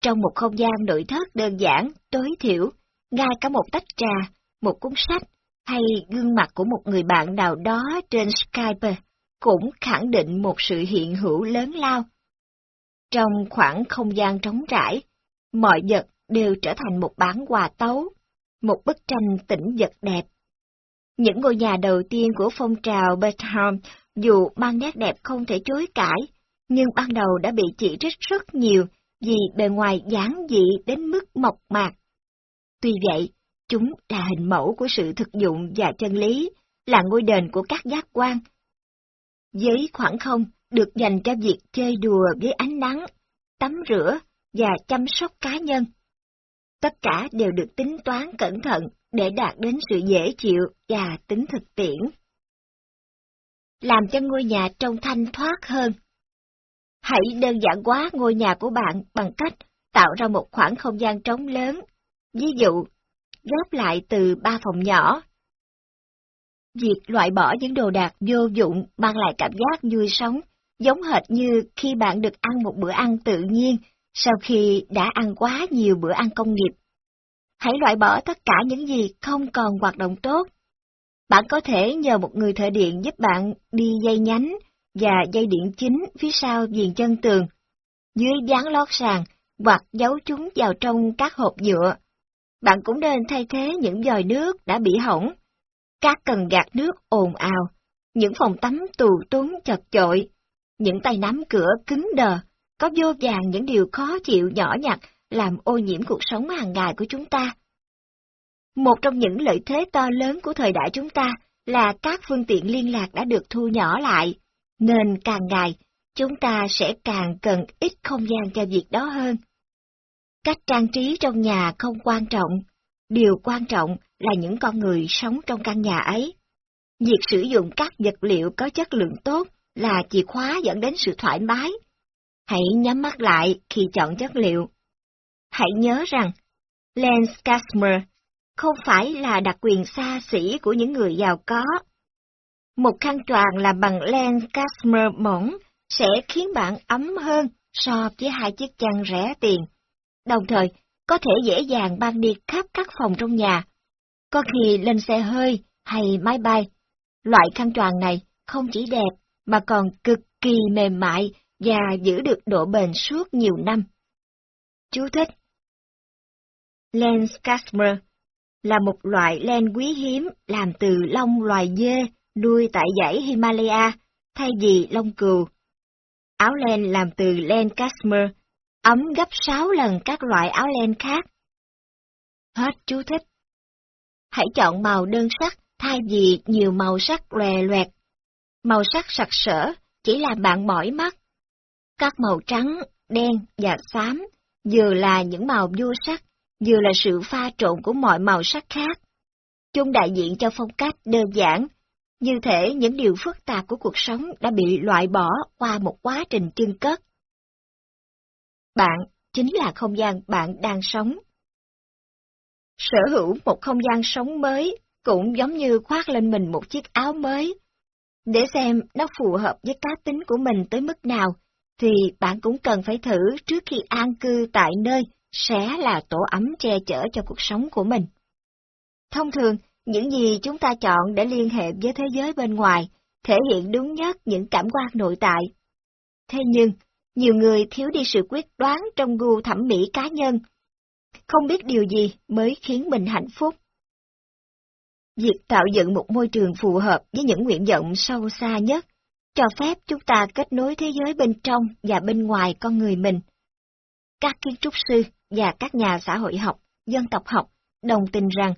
Speaker 1: Trong một không gian nội thất đơn giản, tối thiểu, ngay cả một tách trà, một cuốn sách hay gương mặt của một người bạn nào đó trên Skype cũng khẳng định một sự hiện hữu lớn lao. Trong khoảng không gian trống trải, mọi vật đều trở thành một bản quà tấu, một bức tranh tĩnh vật đẹp. Những ngôi nhà đầu tiên của phong trào Bethlehem dù mang nét đẹp không thể chối cãi, nhưng ban đầu đã bị chỉ trích rất nhiều vì bề ngoài giản dị đến mức mộc mạc. Tuy vậy, chúng là hình mẫu của sự thực dụng và chân lý, là ngôi đền của các giác quan, với khoảng không được dành cho việc chơi đùa với ánh nắng, tắm rửa và chăm sóc cá nhân. Tất cả đều được tính toán cẩn thận để đạt đến sự dễ chịu và tính thực tiễn. Làm cho ngôi nhà trông thanh thoát hơn. Hãy đơn giản hóa ngôi nhà của bạn bằng cách tạo ra một khoảng không gian trống lớn. Ví dụ, ghép lại từ ba phòng nhỏ Việc loại bỏ những đồ đạc vô dụng mang lại cảm giác vui sống, giống hệt như khi bạn được ăn một bữa ăn tự nhiên sau khi đã ăn quá nhiều bữa ăn công nghiệp. Hãy loại bỏ tất cả những gì không còn hoạt động tốt. Bạn có thể nhờ một người thợ điện giúp bạn đi dây nhánh và dây điện chính phía sau viền chân tường, dưới dán lót sàn hoặc giấu chúng vào trong các hộp nhựa. Bạn cũng nên thay thế những vòi nước đã bị hỏng, các cần gạt nước ồn ào, những phòng tắm tù túng chật chội, những tay nắm cửa cứng đờ, có vô vàng những điều khó chịu nhỏ nhặt làm ô nhiễm cuộc sống hàng ngày của chúng ta. Một trong những lợi thế to lớn của thời đại chúng ta là các phương tiện liên lạc đã được thu nhỏ lại, nên càng ngày chúng ta sẽ càng cần ít không gian cho việc đó hơn. Cách trang trí trong nhà không quan trọng, điều quan trọng là những con người sống trong căn nhà ấy. Việc sử dụng các vật liệu có chất lượng tốt là chìa khóa dẫn đến sự thoải mái. Hãy nhắm mắt lại khi chọn chất liệu. Hãy nhớ rằng, Lens Casmer không phải là đặc quyền xa xỉ của những người giàu có. Một khăn choàng làm bằng len cashmere mỏng sẽ khiến bạn ấm hơn so với hai chiếc chăn rẻ tiền. Đồng thời, có thể dễ dàng mang đi khắp các phòng trong nhà. Có khi lên xe hơi hay máy bay, loại khăn choàng này không chỉ đẹp mà còn cực kỳ mềm mại và giữ được độ bền suốt nhiều năm. Chú thích Lens Cashmere là một loại len quý hiếm làm từ lông loài dê nuôi tại dãy Himalaya thay vì lông cừu. Áo len làm từ len cashmere, ấm gấp 6 lần các loại áo len khác. Hết chú thích. Hãy chọn màu đơn sắc thay vì nhiều màu sắc lòe loẹt. Màu sắc sặc sỡ chỉ làm bạn mỏi mắt. Các màu trắng, đen và xám vừa là những màu vô sắc vừa là sự pha trộn của mọi màu sắc khác. Chúng đại diện cho phong cách đơn giản, như thể những điều phức tạp của cuộc sống đã bị loại bỏ qua một quá trình chân cất. Bạn chính là không gian bạn đang sống. Sở hữu một không gian sống mới cũng giống như khoác lên mình một chiếc áo mới. Để xem nó phù hợp với cá tính của mình tới mức nào, thì bạn cũng cần phải thử trước khi an cư tại nơi sẽ là tổ ấm che chở cho cuộc sống của mình. Thông thường, những gì chúng ta chọn để liên hệ với thế giới bên ngoài thể hiện đúng nhất những cảm quan nội tại. Thế nhưng, nhiều người thiếu đi sự quyết đoán trong gu thẩm mỹ cá nhân, không biết điều gì mới khiến mình hạnh phúc. Việc tạo dựng một môi trường phù hợp với những nguyện vọng sâu xa nhất, cho phép chúng ta kết nối thế giới bên trong và bên ngoài con người mình. Các kiến trúc sư và các nhà xã hội học, dân tộc học đồng tình rằng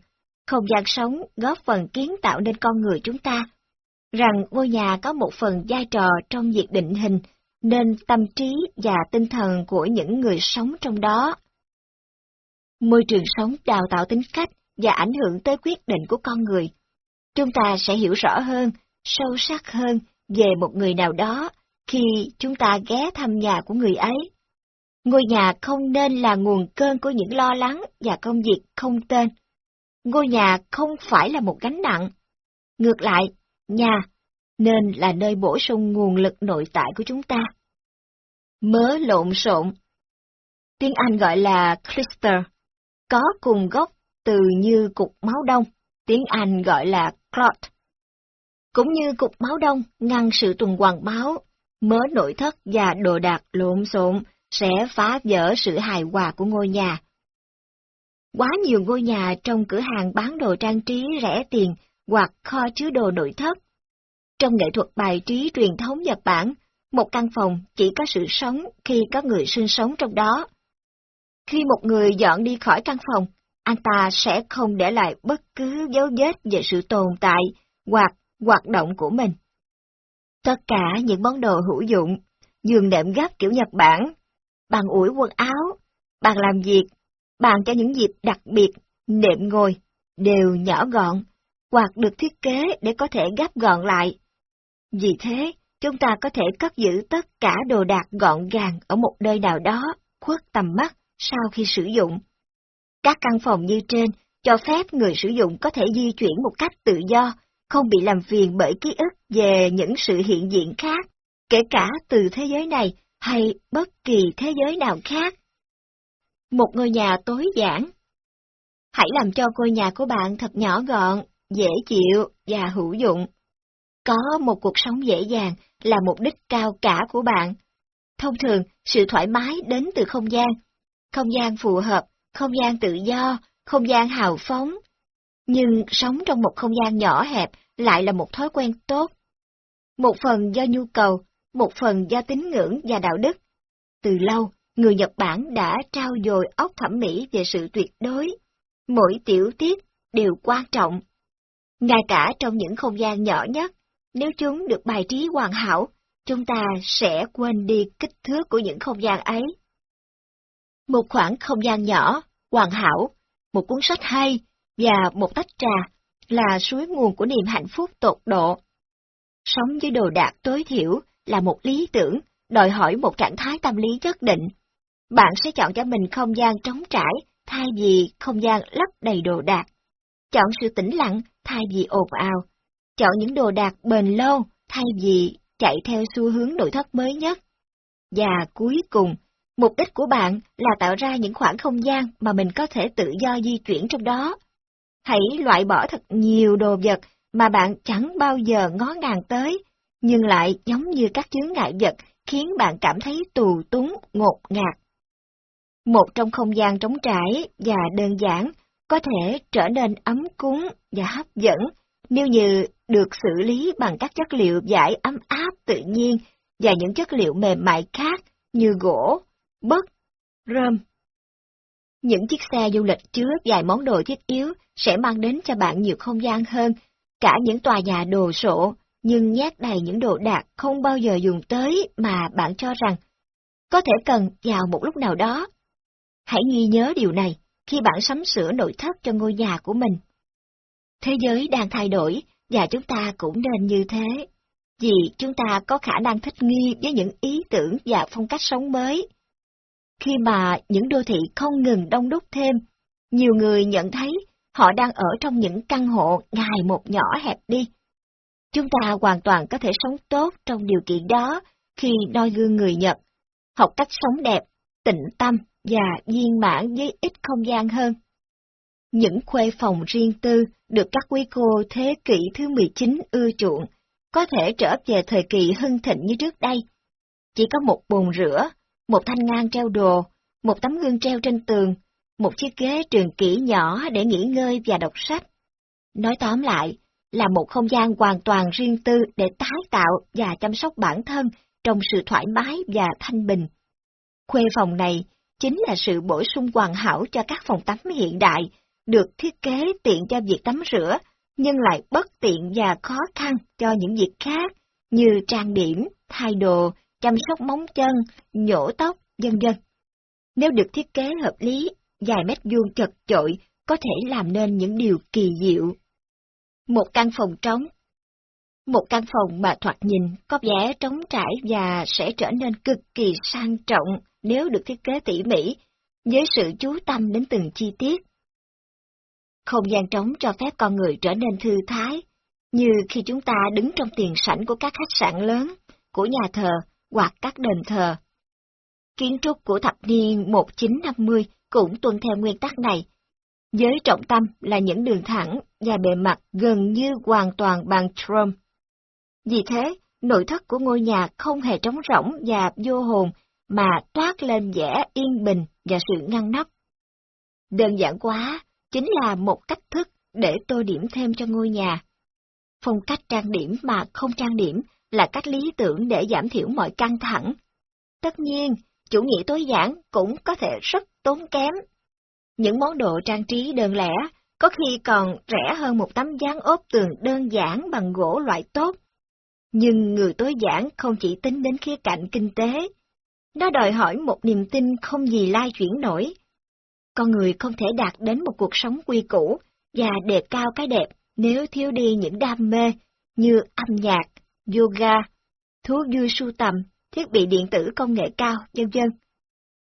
Speaker 1: không gian sống góp phần kiến tạo nên con người chúng ta, rằng ngôi nhà có một phần vai trò trong việc định hình nên tâm trí và tinh thần của những người sống trong đó. Môi trường sống đào tạo tính cách và ảnh hưởng tới quyết định của con người. Chúng ta sẽ hiểu rõ hơn, sâu sắc hơn về một người nào đó khi chúng ta ghé thăm nhà của người ấy. Ngôi nhà không nên là nguồn cơn của những lo lắng và công việc không tên. Ngôi nhà không phải là một gánh nặng. Ngược lại, nhà nên là nơi bổ sung nguồn lực nội tại của chúng ta. Mớ lộn xộn Tiếng Anh gọi là clister, có cùng gốc từ như cục máu đông, tiếng Anh gọi là clot. Cũng như cục máu đông ngăn sự tuần hoàn máu, mớ nội thất và đồ đạc lộn xộn sẽ phá vỡ sự hài hòa của ngôi nhà. Quá nhiều ngôi nhà trong cửa hàng bán đồ trang trí rẻ tiền hoặc kho chứa đồ nội thất. Trong nghệ thuật bài trí truyền thống Nhật Bản, một căn phòng chỉ có sự sống khi có người sinh sống trong đó. Khi một người dọn đi khỏi căn phòng, anh ta sẽ không để lại bất cứ dấu vết về sự tồn tại hoặc hoạt động của mình. Tất cả những món đồ hữu dụng, giường đệm gấp kiểu Nhật Bản, bàn ủi quần áo, bàn làm việc, bàn cho những dịp đặc biệt, nệm ngồi, đều nhỏ gọn, hoặc được thiết kế để có thể gấp gọn lại. Vì thế, chúng ta có thể cất giữ tất cả đồ đạc gọn gàng ở một nơi nào đó, khuất tầm mắt sau khi sử dụng. Các căn phòng như trên cho phép người sử dụng có thể di chuyển một cách tự do, không bị làm phiền bởi ký ức về những sự hiện diện khác, kể cả từ thế giới này hay bất kỳ thế giới nào khác. Một ngôi nhà tối giản. Hãy làm cho ngôi nhà của bạn thật nhỏ gọn, dễ chịu và hữu dụng. Có một cuộc sống dễ dàng là mục đích cao cả của bạn. Thông thường, sự thoải mái đến từ không gian. Không gian phù hợp, không gian tự do, không gian hào phóng. Nhưng sống trong một không gian nhỏ hẹp lại là một thói quen tốt. Một phần do nhu cầu, một phần do tín ngưỡng và đạo đức. Từ lâu, người Nhật Bản đã trao dồi óc thẩm mỹ về sự tuyệt đối. Mỗi tiểu tiết đều quan trọng. Ngay cả trong những không gian nhỏ nhất, nếu chúng được bài trí hoàn hảo, chúng ta sẽ quên đi kích thước của những không gian ấy. Một khoảng không gian nhỏ, hoàn hảo, một cuốn sách hay và một tách trà là suối nguồn của niềm hạnh phúc tột độ. Sống với đồ đạc tối thiểu là một lý tưởng, đòi hỏi một trạng thái tâm lý nhất định. Bạn sẽ chọn cho mình không gian trống trải thay vì không gian lấp đầy đồ đạc. Chọn sự tĩnh lặng thay vì ồn ào. Chọn những đồ đạc bền lâu thay vì chạy theo xu hướng nội thất mới nhất. Và cuối cùng, mục đích của bạn là tạo ra những khoảng không gian mà mình có thể tự do di chuyển trong đó. Hãy loại bỏ thật nhiều đồ vật mà bạn chẳng bao giờ ngó ngàng tới, nhưng lại giống như các chướng ngại vật khiến bạn cảm thấy tù túng, ngột ngạt. Một trong không gian trống trải và đơn giản có thể trở nên ấm cúng và hấp dẫn nếu như được xử lý bằng các chất liệu giải ấm áp tự nhiên và những chất liệu mềm mại khác như gỗ, bất, rơm. Những chiếc xe du lịch chứa vài món đồ thiết yếu sẽ mang đến cho bạn nhiều không gian hơn, cả những tòa nhà đồ sộ, nhưng nhét đầy những đồ đạc không bao giờ dùng tới mà bạn cho rằng có thể cần vào một lúc nào đó. Hãy ghi nhớ điều này khi bạn sắm sửa nội thất cho ngôi nhà của mình. Thế giới đang thay đổi, và chúng ta cũng nên như thế, vì chúng ta có khả năng thích nghi với những ý tưởng và phong cách sống mới. Khi mà những đô thị không ngừng đông đúc thêm, nhiều người nhận thấy họ đang ở trong những căn hộ ngày một nhỏ hẹp đi. Chúng ta hoàn toàn có thể sống tốt trong điều kiện đó khi noi gương người Nhật, học cách sống đẹp, tịnh tâm và viên mãn với ít không gian hơn. Những khuê phòng riêng tư được các quý cô thế kỷ thứ 19 ưa chuộng, có thể trở về thời kỳ hưng thịnh như trước đây. Chỉ có một bồn rửa, một thanh ngang treo đồ, một tấm gương treo trên tường, một chiếc ghế trường kỷ nhỏ để nghỉ ngơi và đọc sách. Nói tóm lại, là một không gian hoàn toàn riêng tư để tái tạo và chăm sóc bản thân trong sự thoải mái và thanh bình. Khuê phòng này chính là sự bổ sung hoàn hảo cho các phòng tắm hiện đại, được thiết kế tiện cho việc tắm rửa, nhưng lại bất tiện và khó khăn cho những việc khác, như trang điểm, thay đồ, chăm sóc móng chân, nhổ tóc, vân vân. Nếu được thiết kế hợp lý, dài mét vuông chật chội có thể làm nên những điều kỳ diệu. Một căn phòng trống Một căn phòng mà thoạt nhìn có vẻ trống trải và sẽ trở nên cực kỳ sang trọng nếu được thiết kế tỉ mỉ, với sự chú tâm đến từng chi tiết. Không gian trống cho phép con người trở nên thư thái, như khi chúng ta đứng trong tiền sảnh của các khách sạn lớn, của nhà thờ hoặc các đền thờ. Kiến trúc của thập niên 1950 cũng tuân theo nguyên tắc này. Với trọng tâm là những đường thẳng và bề mặt gần như hoàn toàn bằng Trump. Vì thế, nội thất của ngôi nhà không hề trống rỗng và vô hồn mà toát lên vẻ yên bình và sự ngăn nắp. Đơn giản quá, chính là một cách thức để tô điểm thêm cho ngôi nhà. Phong cách trang điểm mà không trang điểm là cách lý tưởng để giảm thiểu mọi căng thẳng. Tất nhiên, chủ nghĩa tối giản cũng có thể rất tốn kém. Những món đồ trang trí đơn lẻ có khi còn rẻ hơn một tấm dáng ốp tường đơn giản bằng gỗ loại tốt. Nhưng người tối giản không chỉ tính đến khía cạnh kinh tế, nó đòi hỏi một niềm tin không gì lai chuyển nổi. Con người không thể đạt đến một cuộc sống quy củ và đề cao cái đẹp nếu thiếu đi những đam mê như âm nhạc, yoga, thuốc vui sưu tầm, thiết bị điện tử công nghệ cao, vân vân.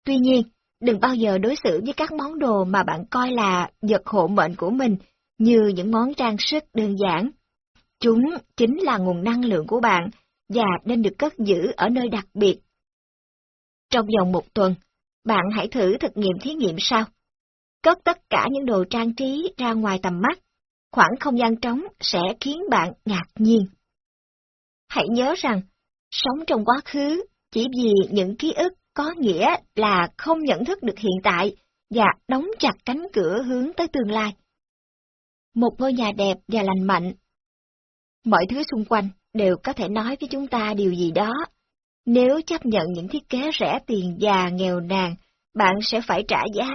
Speaker 1: Tuy nhiên, đừng bao giờ đối xử với các món đồ mà bạn coi là vật hộ mệnh của mình như những món trang sức đơn giản. Chúng chính là nguồn năng lượng của bạn và nên được cất giữ ở nơi đặc biệt trong vòng một tuần, bạn hãy thử thực nghiệm thí nghiệm sau. Cất tất cả những đồ trang trí ra ngoài tầm mắt. khoảng không gian trống sẽ khiến bạn ngạc nhiên. Hãy nhớ rằng, sống trong quá khứ chỉ vì những ký ức có nghĩa là không nhận thức được hiện tại và đóng chặt cánh cửa hướng tới tương lai. Một ngôi nhà đẹp và lành mạnh. Mọi thứ xung quanh đều có thể nói với chúng ta điều gì đó. Nếu chấp nhận những thiết kế rẻ tiền và nghèo nàn, bạn sẽ phải trả giá.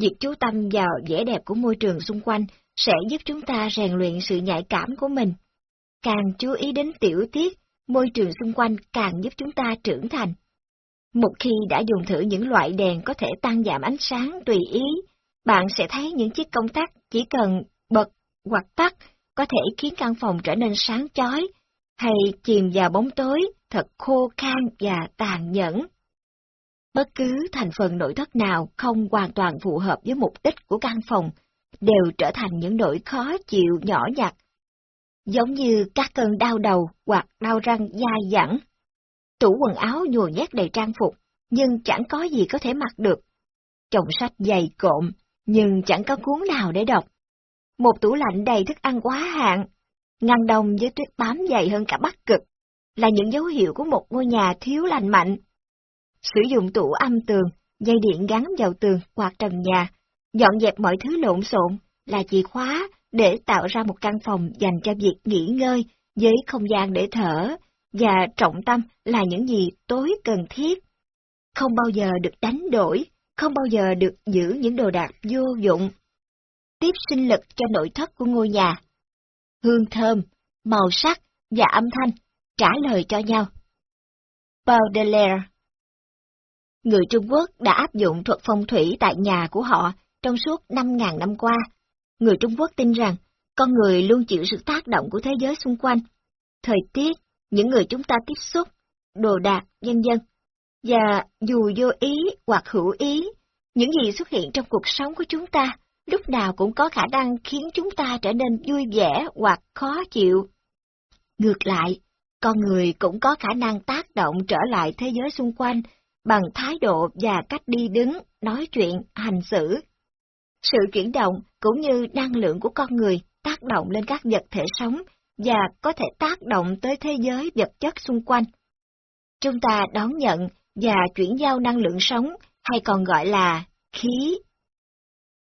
Speaker 1: Việc chú tâm vào vẻ đẹp của môi trường xung quanh sẽ giúp chúng ta rèn luyện sự nhạy cảm của mình. Càng chú ý đến tiểu tiết, môi trường xung quanh càng giúp chúng ta trưởng thành. Một khi đã dùng thử những loại đèn có thể tăng giảm ánh sáng tùy ý, bạn sẽ thấy những chiếc công tắc chỉ cần bật hoặc tắt có thể khiến căn phòng trở nên sáng chói, hay chìm vào bóng tối thật khô khan và tàn nhẫn. Bất cứ thành phần nội thất nào không hoàn toàn phù hợp với mục đích của căn phòng, đều trở thành những nỗi khó chịu nhỏ nhặt, giống như các cơn đau đầu hoặc đau răng dai dẳng. Tủ quần áo nhồi nhét đầy trang phục, nhưng chẳng có gì có thể mặc được. Chồng sách dày cộm, nhưng chẳng có cuốn nào để đọc. Một tủ lạnh đầy thức ăn quá hạn, ngăn đông với tuyết bám dày hơn cả Bắc Cực, là những dấu hiệu của một ngôi nhà thiếu lành mạnh. Sử dụng tủ âm tường, dây điện gắn vào tường hoặc trần nhà, dọn dẹp mọi thứ lộn xộn là chìa khóa để tạo ra một căn phòng dành cho việc nghỉ ngơi với không gian để thở, và trọng tâm là những gì tối cần thiết. Không bao giờ được đánh đổi, không bao giờ được giữ những đồ đạc vô dụng. Tiếp sinh lực cho nội thất của ngôi nhà. Hương thơm, màu sắc và âm thanh trả lời cho nhau. Baudelaire Người Trung Quốc đã áp dụng thuật phong thủy tại nhà của họ trong suốt 5.000 năm qua. Người Trung Quốc tin rằng con người luôn chịu sự tác động của thế giới xung quanh, thời tiết, những người chúng ta tiếp xúc, đồ đạc, nhân dân. Và dù vô ý hoặc hữu ý, những gì xuất hiện trong cuộc sống của chúng ta lúc nào cũng có khả năng khiến chúng ta trở nên vui vẻ hoặc khó chịu. Ngược lại, con người cũng có khả năng tác động trở lại thế giới xung quanh bằng thái độ và cách đi đứng, nói chuyện, hành xử. Sự chuyển động cũng như năng lượng của con người tác động lên các vật thể sống và có thể tác động tới thế giới vật chất xung quanh. Chúng ta đón nhận và chuyển giao năng lượng sống hay còn gọi là khí.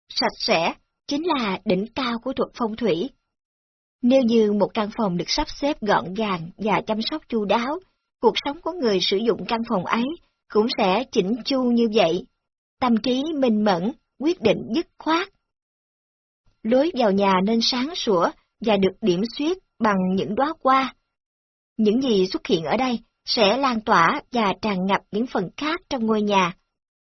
Speaker 1: Sạch sẽ chính là đỉnh cao của thuật phong thủy. Nếu như một căn phòng được sắp xếp gọn gàng và chăm sóc chu đáo, cuộc sống của người sử dụng căn phòng ấy cũng sẽ chỉnh chu như vậy. Tâm trí minh mẫn, quyết định dứt khoát. Lối vào nhà nên sáng sủa và được điểm xuyết bằng những đóa hoa. Những gì xuất hiện ở đây sẽ lan tỏa và tràn ngập những phần khác trong ngôi nhà.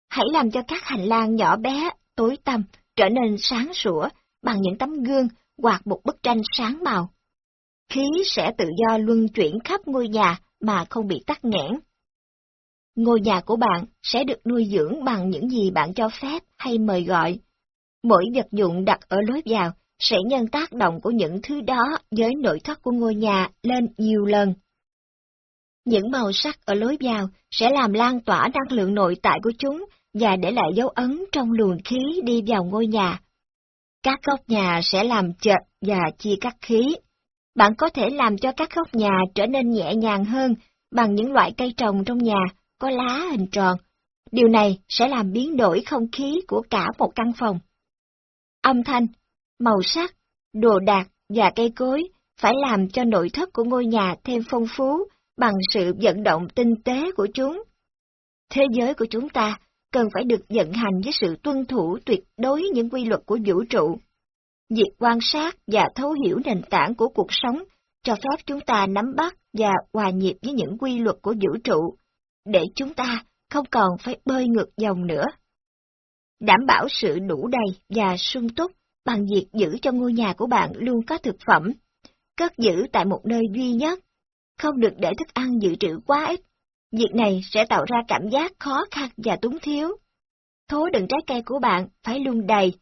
Speaker 1: Hãy làm cho các hành lang nhỏ bé, tối tăm trở nên sáng sủa bằng những tấm gương hoặc một bức tranh sáng màu. Khí sẽ tự do luân chuyển khắp ngôi nhà mà không bị tắc nghẽn. Ngôi nhà của bạn sẽ được nuôi dưỡng bằng những gì bạn cho phép hay mời gọi. Mỗi vật dụng đặt ở lối vào sẽ nhân tác động của những thứ đó với nội thất của ngôi nhà lên nhiều lần. Những màu sắc ở lối vào sẽ làm lan tỏa năng lượng nội tại của chúng và để lại dấu ấn trong luồng khí đi vào ngôi nhà. Các góc nhà sẽ làm chợt và chia cắt khí. Bạn có thể làm cho các góc nhà trở nên nhẹ nhàng hơn bằng những loại cây trồng trong nhà có lá hình tròn. Điều này sẽ làm biến đổi không khí của cả một căn phòng. Âm thanh, màu sắc, đồ đạc và cây cối phải làm cho nội thất của ngôi nhà thêm phong phú bằng sự vận động tinh tế của chúng. Thế giới của chúng ta cần phải được vận hành với sự tuân thủ tuyệt đối những quy luật của vũ trụ. Việc quan sát và thấu hiểu nền tảng của cuộc sống cho phép chúng ta nắm bắt và hòa nhịp với những quy luật của vũ trụ, để chúng ta không còn phải bơi ngược dòng nữa. Đảm bảo sự đủ đầy và sung túc bằng việc giữ cho ngôi nhà của bạn luôn có thực phẩm, cất giữ tại một nơi duy nhất, không được để thức ăn dự trữ quá ít. Việc này sẽ tạo ra cảm giác khó khăn và túng thiếu. Thố đựng trái cây của bạn phải luôn đầy,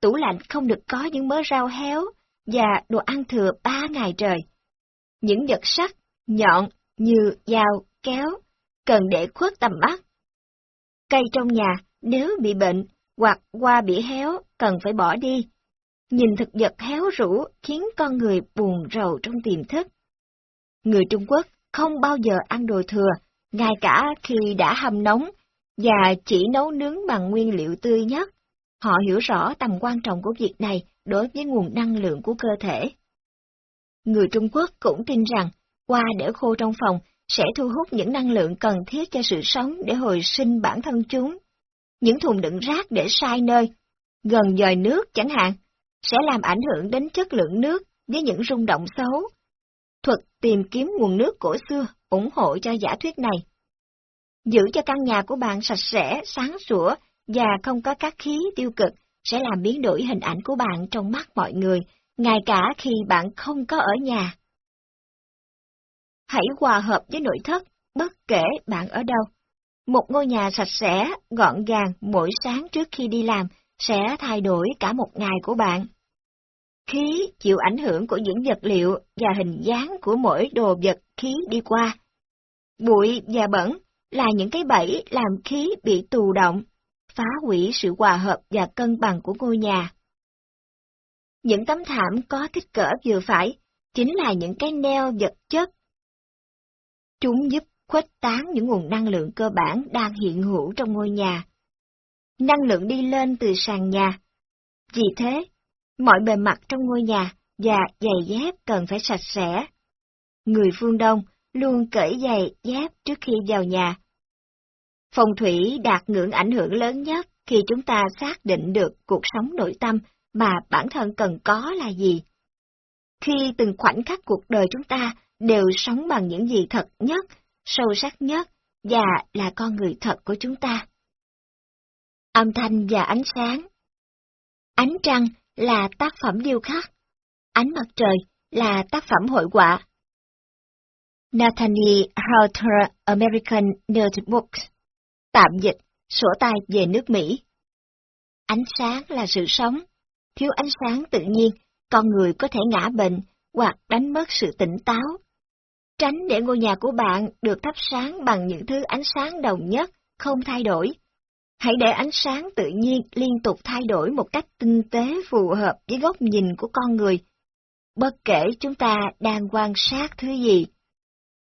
Speaker 1: tủ lạnh không được có những mớ rau héo và đồ ăn thừa ba ngày trời. Những vật sắc, nhọn như dao, kéo, cần để khuất tầm mắt. Cây trong nhà nếu bị bệnh hoặc qua bị héo cần phải bỏ đi Nhìn thực vật héo rũ khiến con người buồn rầu trong tiềm thức. Người Trung Quốc không bao giờ ăn đồ thừa, ngay cả khi đã hầm nóng, và chỉ nấu nướng bằng nguyên liệu tươi nhất. Họ hiểu rõ tầm quan trọng của việc này đối với nguồn năng lượng của cơ thể. Người Trung Quốc cũng tin rằng, qua để khô trong phòng sẽ thu hút những năng lượng cần thiết cho sự sống để hồi sinh bản thân chúng. Những thùng đựng rác để sai nơi, gần dòi nước chẳng hạn, sẽ làm ảnh hưởng đến chất lượng nước với những rung động xấu. Thuật tìm kiếm nguồn nước cổ xưa ủng hộ cho giả thuyết này. Giữ cho căn nhà của bạn sạch sẽ, sáng sủa và không có các khí tiêu cực sẽ làm biến đổi hình ảnh của bạn trong mắt mọi người, ngay cả khi bạn không có ở nhà. Hãy hòa hợp với nội thất, bất kể bạn ở đâu. Một ngôi nhà sạch sẽ, gọn gàng mỗi sáng trước khi đi làm sẽ thay đổi cả một ngày của bạn. Khí chịu ảnh hưởng của những vật liệu và hình dáng của mỗi đồ vật khí đi qua. Bụi và bẩn là những cái bẫy làm khí bị tù động, phá hủy sự hòa hợp và cân bằng của ngôi nhà. Những tấm thảm có kích cỡ vừa phải chính là những cái neo vật chất. Chúng giúp khuếch tán những nguồn năng lượng cơ bản đang hiện hữu trong ngôi nhà. Năng lượng đi lên từ sàn nhà. Vì thế, mọi bề mặt trong ngôi nhà và giày dép cần phải sạch sẽ. Người phương Đông luôn cởi giày dép trước khi vào nhà. Phong thủy đạt ngưỡng ảnh hưởng lớn nhất khi chúng ta xác định được cuộc sống nội tâm mà bản thân cần có là gì. Khi từng khoảnh khắc cuộc đời chúng ta đều sống bằng những gì thật nhất, sâu sắc nhất và là con người thật của chúng ta. Âm thanh và ánh sáng Ánh trăng là tác phẩm điêu khắc, ánh mặt trời là tác phẩm hội họa. Nathaniel Hawthorne American Notebook Tạm dịch, sổ tay về nước Mỹ Ánh sáng là sự sống, thiếu ánh sáng tự nhiên, con người có thể ngã bệnh hoặc đánh mất sự tỉnh táo. Tránh để ngôi nhà của bạn được thắp sáng bằng những thứ ánh sáng đồng nhất, không thay đổi. Hãy để ánh sáng tự nhiên liên tục thay đổi một cách tinh tế phù hợp với góc nhìn của con người, bất kể chúng ta đang quan sát thứ gì.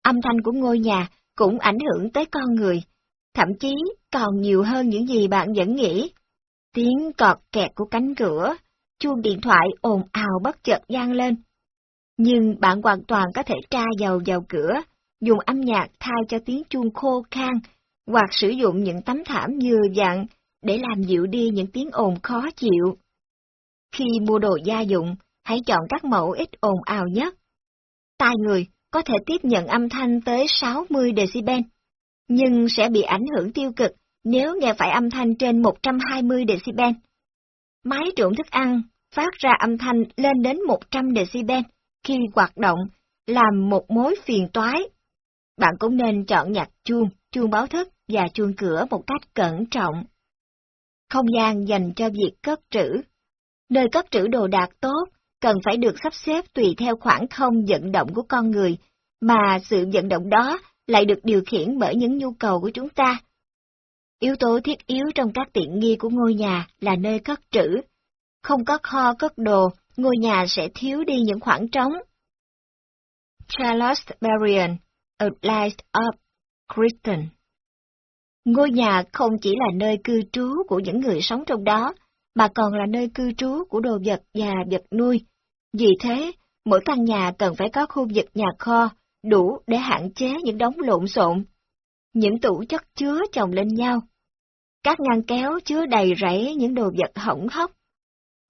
Speaker 1: Âm thanh của ngôi nhà cũng ảnh hưởng tới con người, thậm chí còn nhiều hơn những gì bạn vẫn nghĩ. Tiếng cọt kẹt của cánh cửa, chuông điện thoại ồn ào bất chợt vang lên. Nhưng bạn hoàn toàn có thể tra dầu vào cửa, dùng âm nhạc thay cho tiếng chuông khô khan, hoặc sử dụng những tấm thảm vừa dặn để làm dịu đi những tiếng ồn khó chịu. Khi mua đồ gia dụng, hãy chọn các mẫu ít ồn ào nhất. Tai người có thể tiếp nhận âm thanh tới 60 decibel, nhưng sẽ bị ảnh hưởng tiêu cực nếu nghe phải âm thanh trên 120 decibel. Máy trộn thức ăn phát ra âm thanh lên đến 100 decibel khi hoạt động, làm một mối phiền toái. Bạn cũng nên chọn nhạc chuông, chuông báo thức và chuông cửa một cách cẩn trọng. Không gian dành cho việc cất trữ. Nơi cất trữ đồ đạc tốt cần phải được sắp xếp tùy theo khoảng không vận động của con người, mà sự vận động đó lại được điều khiển bởi những nhu cầu của chúng ta. Yếu tố thiết yếu trong các tiện nghi của ngôi nhà là nơi cất trữ. Không có kho cất đồ, ngôi nhà sẽ thiếu đi những khoảng trống. Charles Berrien, A Life of Christian Ngôi nhà không chỉ là nơi cư trú của những người sống trong đó, mà còn là nơi cư trú của đồ vật và vật nuôi. Vì thế, mỗi căn nhà cần phải có khu vực nhà kho, đủ để hạn chế những đống lộn xộn. Những tủ chất chứa chồng lên nhau. Các ngăn kéo chứa đầy rẫy những đồ vật hỏng hóc.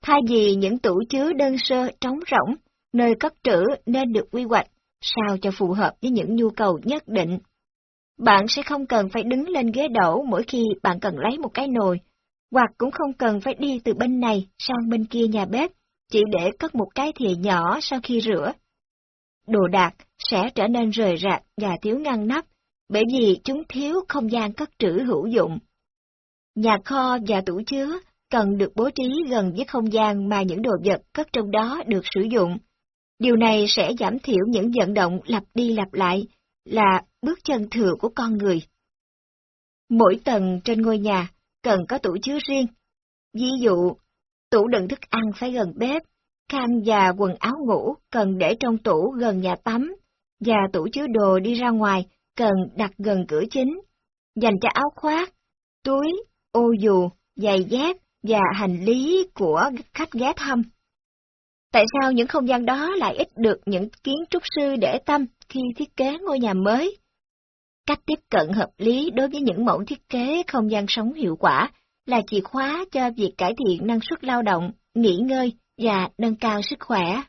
Speaker 1: Thay vì những tủ chứa đơn sơ trống rỗng, nơi cất trữ nên được quy hoạch sao cho phù hợp với những nhu cầu nhất định. Bạn sẽ không cần phải đứng lên ghế đổ mỗi khi bạn cần lấy một cái nồi, hoặc cũng không cần phải đi từ bên này sang bên kia nhà bếp, chỉ để cất một cái thìa nhỏ sau khi rửa. Đồ đạc sẽ trở nên rời rạc và thiếu ngăn nắp, bởi vì chúng thiếu không gian cất trữ hữu dụng. Nhà kho và tủ chứa cần được bố trí gần với không gian mà những đồ vật cất trong đó được sử dụng. Điều này sẽ giảm thiểu những vận động lặp đi lặp lại, là bước chân thừa của con người. Mỗi tầng trên ngôi nhà cần có tủ chứa riêng. Ví dụ, Tủ đựng thức ăn phải gần bếp, khăn và quần áo ngủ cần để trong tủ gần nhà tắm, và tủ chứa đồ đi ra ngoài cần đặt gần cửa chính, dành cho áo khoác, túi, ô dù, giày dép và hành lý của khách ghé thăm. Tại sao những không gian đó lại ít được những kiến trúc sư để tâm khi thiết kế ngôi nhà mới? Cách tiếp cận hợp lý đối với những mẫu thiết kế không gian sống hiệu quả là chìa khóa cho việc cải thiện năng suất lao động, nghỉ ngơi và nâng cao sức khỏe.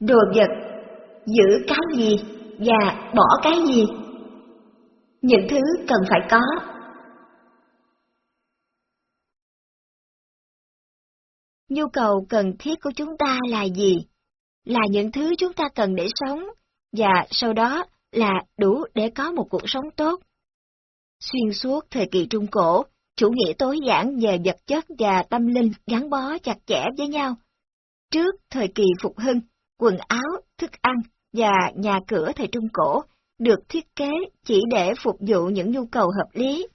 Speaker 1: Đồ vật Giữ cái gì và bỏ cái gì? Những thứ cần phải có Nhu cầu cần thiết của chúng ta là gì? Là những thứ chúng ta cần để sống, và sau đó là đủ để có một cuộc sống tốt. Xuyên suốt thời kỳ Trung Cổ, chủ nghĩa tối giản về vật chất và tâm linh gắn bó chặt chẽ với nhau. Trước thời kỳ phục hưng, quần áo, thức ăn và nhà cửa thời Trung Cổ được thiết kế chỉ để phục vụ những nhu cầu hợp lý.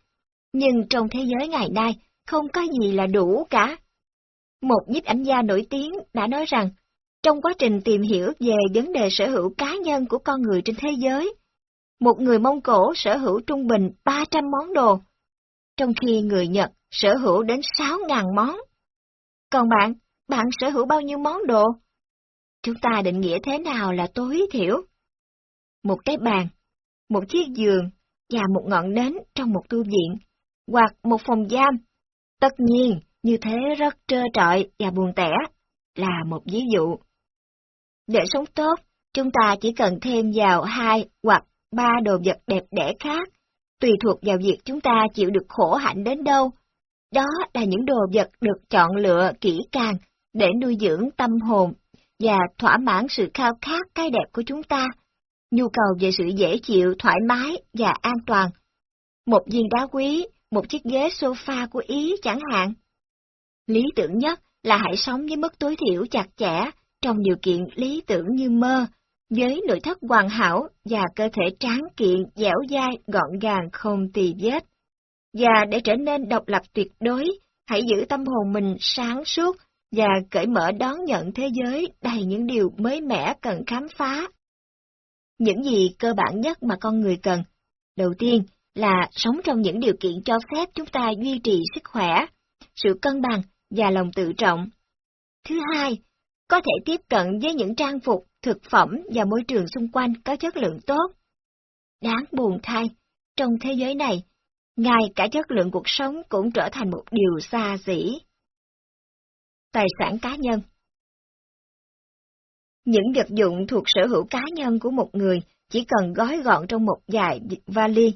Speaker 1: Nhưng trong thế giới ngày nay, không có gì là đủ cả. Một nhiếp ảnh gia nổi tiếng đã nói rằng, trong quá trình tìm hiểu về vấn đề sở hữu cá nhân của con người trên thế giới, một người Mông Cổ sở hữu trung bình 300 món đồ, trong khi người Nhật sở hữu đến 6.000 món. Còn bạn, bạn sở hữu bao nhiêu món đồ? Chúng ta định nghĩa thế nào là tối thiểu? Một cái bàn, một chiếc giường và một ngọn nến trong một tu viện, hoặc một phòng giam. Tất nhiên, như thế rất trơ trọi và buồn tẻ, là một ví dụ. Để sống tốt, chúng ta chỉ cần thêm vào hai hoặc ba đồ vật đẹp đẽ khác, tùy thuộc vào việc chúng ta chịu được khổ hạnh đến đâu. Đó là những đồ vật được chọn lựa kỹ càng để nuôi dưỡng tâm hồn và thỏa mãn sự khao khát cái đẹp của chúng ta, nhu cầu về sự dễ chịu, thoải mái và an toàn. Một viên đá quý, một chiếc ghế sofa của Ý chẳng hạn. Lý tưởng nhất là hãy sống với mức tối thiểu chặt chẽ, trong điều kiện lý tưởng như mơ, với nội thất hoàn hảo và cơ thể tráng kiện, dẻo dai, gọn gàng, không tì vết. Và để trở nên độc lập tuyệt đối, hãy giữ tâm hồn mình sáng suốt và cởi mở đón nhận thế giới đầy những điều mới mẻ cần khám phá. Những gì cơ bản nhất mà con người cần? Đầu tiên là sống trong những điều kiện cho phép chúng ta duy trì sức khỏe, sự cân bằng và lòng tự trọng. Thứ hai, có thể tiếp cận với những trang phục, thực phẩm và môi trường xung quanh có chất lượng tốt. Đáng buồn thay, trong thế giới này, ngay cả chất lượng cuộc sống cũng trở thành một điều xa xỉ. Tài sản cá nhân Những vật dụng thuộc sở hữu cá nhân của một người chỉ cần gói gọn trong một vài vali.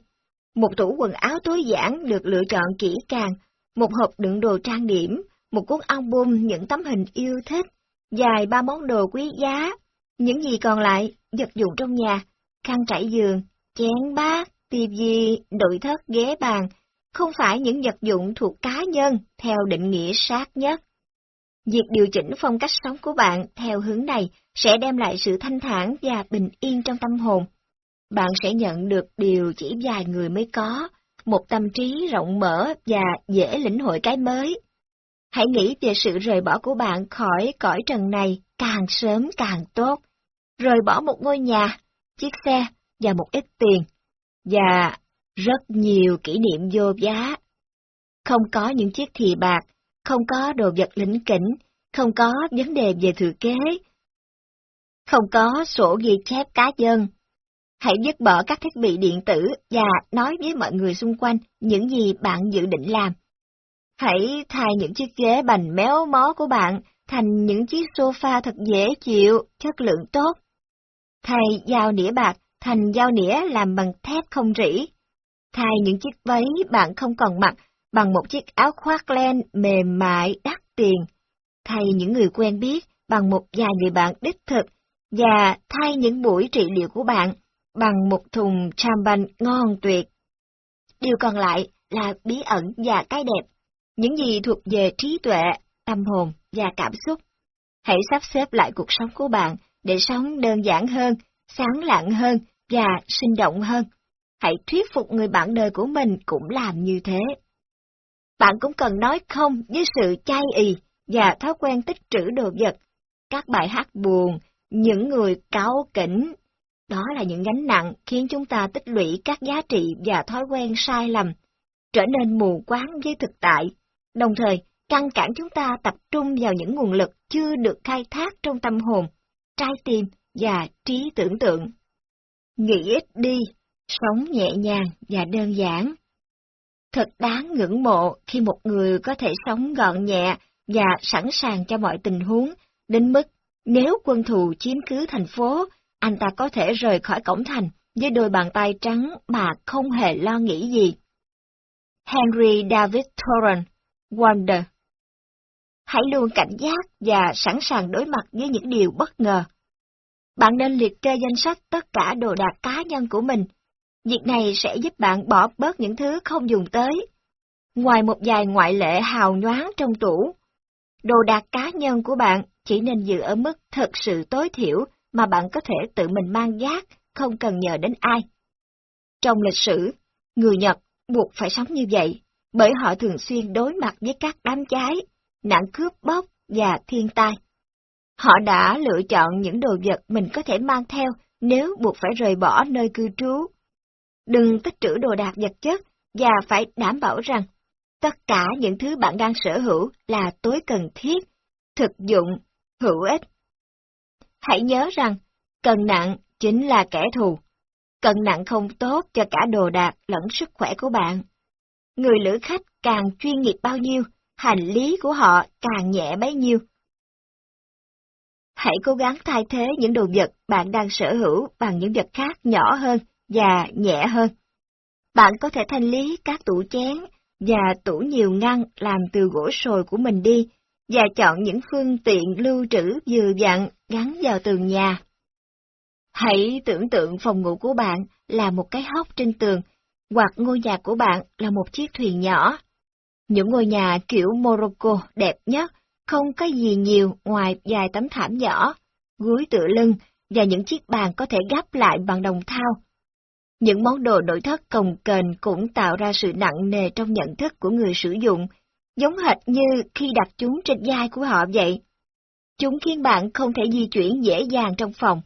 Speaker 1: Một tủ quần áo tối giản được lựa chọn kỹ càng, một hộp đựng đồ trang điểm, một cuốn album những tấm hình yêu thích, dài ba món đồ quý giá. Những gì còn lại, vật dụng trong nhà, khăn trải giường, chén bát, tivi, nội thất, ghế bàn, không phải những vật dụng thuộc cá nhân theo định nghĩa sát nhất. Việc điều chỉnh phong cách sống của bạn theo hướng này sẽ đem lại sự thanh thản và bình yên trong tâm hồn. Bạn sẽ nhận được điều chỉ vài người mới có, một tâm trí rộng mở và dễ lĩnh hội cái mới. Hãy nghĩ về sự rời bỏ của bạn khỏi cõi trần này càng sớm càng tốt. Rời bỏ một ngôi nhà, chiếc xe và một ít tiền. Và rất nhiều kỷ niệm vô giá. Không có những chiếc thìa bạc, không có đồ vật lĩnh kỉnh, không có vấn đề về thừa kế, không có sổ ghi chép cá nhân. Hãy dứt bỏ các thiết bị điện tử và nói với mọi người xung quanh những gì bạn dự định làm. Hãy thay những chiếc ghế bành méo mó của bạn thành những chiếc sofa thật dễ chịu, chất lượng tốt. Thay dao nĩa bạc thành dao nĩa làm bằng thép không rỉ. Thay những chiếc váy bạn không còn mặc bằng một chiếc áo khoác len mềm mại đắt tiền. Thay những người quen biết bằng một vài người bạn đích thực và thay những buổi trị liệu của bạn bằng một thùng champagne ngon tuyệt. Điều còn lại là bí ẩn và cái đẹp, những gì thuộc về trí tuệ, tâm hồn và cảm xúc. Hãy sắp xếp lại cuộc sống của bạn để sống đơn giản hơn, sáng lạng hơn và sinh động hơn. Hãy thuyết phục người bạn đời của mình cũng làm như thế. Bạn cũng cần nói không với sự chai ì và thói quen tích trữ đồ vật. Các bài hát buồn, những người cáo kỉnh. Đó là những gánh nặng khiến chúng ta tích lũy các giá trị và thói quen sai lầm, trở nên mù quáng với thực tại, đồng thời ngăn cản chúng ta tập trung vào những nguồn lực chưa được khai thác trong tâm hồn, trái tim và trí tưởng tượng. Nghĩ ít đi, sống nhẹ nhàng và đơn giản. Thật đáng ngưỡng mộ khi một người có thể sống gọn nhẹ và sẵn sàng cho mọi tình huống, đến mức nếu quân thù chiếm cứ thành phố, anh ta có thể rời khỏi cổng thành với đôi bàn tay trắng mà không hề lo nghĩ gì. Henry David Thoreau, Wonder Hãy luôn cảnh giác và sẵn sàng đối mặt với những điều bất ngờ. Bạn nên liệt kê danh sách tất cả đồ đạc cá nhân của mình. Việc này sẽ giúp bạn bỏ bớt những thứ không dùng tới. Ngoài một vài ngoại lệ hào nhoáng trong tủ, đồ đạc cá nhân của bạn chỉ nên giữ ở mức thật sự tối thiểu mà bạn có thể tự mình mang giác, không cần nhờ đến ai. Trong lịch sử, người Nhật buộc phải sống như vậy, bởi họ thường xuyên đối mặt với các đám cháy, nạn cướp bóc và thiên tai. Họ đã lựa chọn những đồ vật mình có thể mang theo nếu buộc phải rời bỏ nơi cư trú. Đừng tích trữ đồ đạc vật chất và phải đảm bảo rằng tất cả những thứ bạn đang sở hữu là tối cần thiết, thực dụng, hữu ích. Hãy nhớ rằng, cân nặng chính là kẻ thù. Cân nặng không tốt cho cả đồ đạc lẫn sức khỏe của bạn. Người lữ khách càng chuyên nghiệp bao nhiêu, hành lý của họ càng nhẹ bấy nhiêu. Hãy cố gắng thay thế những đồ vật bạn đang sở hữu bằng những vật khác nhỏ hơn và nhẹ hơn. Bạn có thể thanh lý các tủ chén và tủ nhiều ngăn làm từ gỗ sồi của mình đi và chọn những phương tiện lưu trữ vừa dặn gắn vào tường nhà. Hãy tưởng tượng phòng ngủ của bạn là một cái hốc trên tường, hoặc ngôi nhà của bạn là một chiếc thuyền nhỏ. Những ngôi nhà kiểu Morocco đẹp nhất, không có gì nhiều ngoài vài tấm thảm nhỏ, gối tựa lưng và những chiếc bàn có thể gắp lại bằng đồng thau. Những món đồ nội thất cồng kềnh cũng tạo ra sự nặng nề trong nhận thức của người sử dụng, giống hệt như khi đặt chúng trên vai của họ vậy. Chúng khiến bạn không thể di chuyển dễ dàng trong phòng,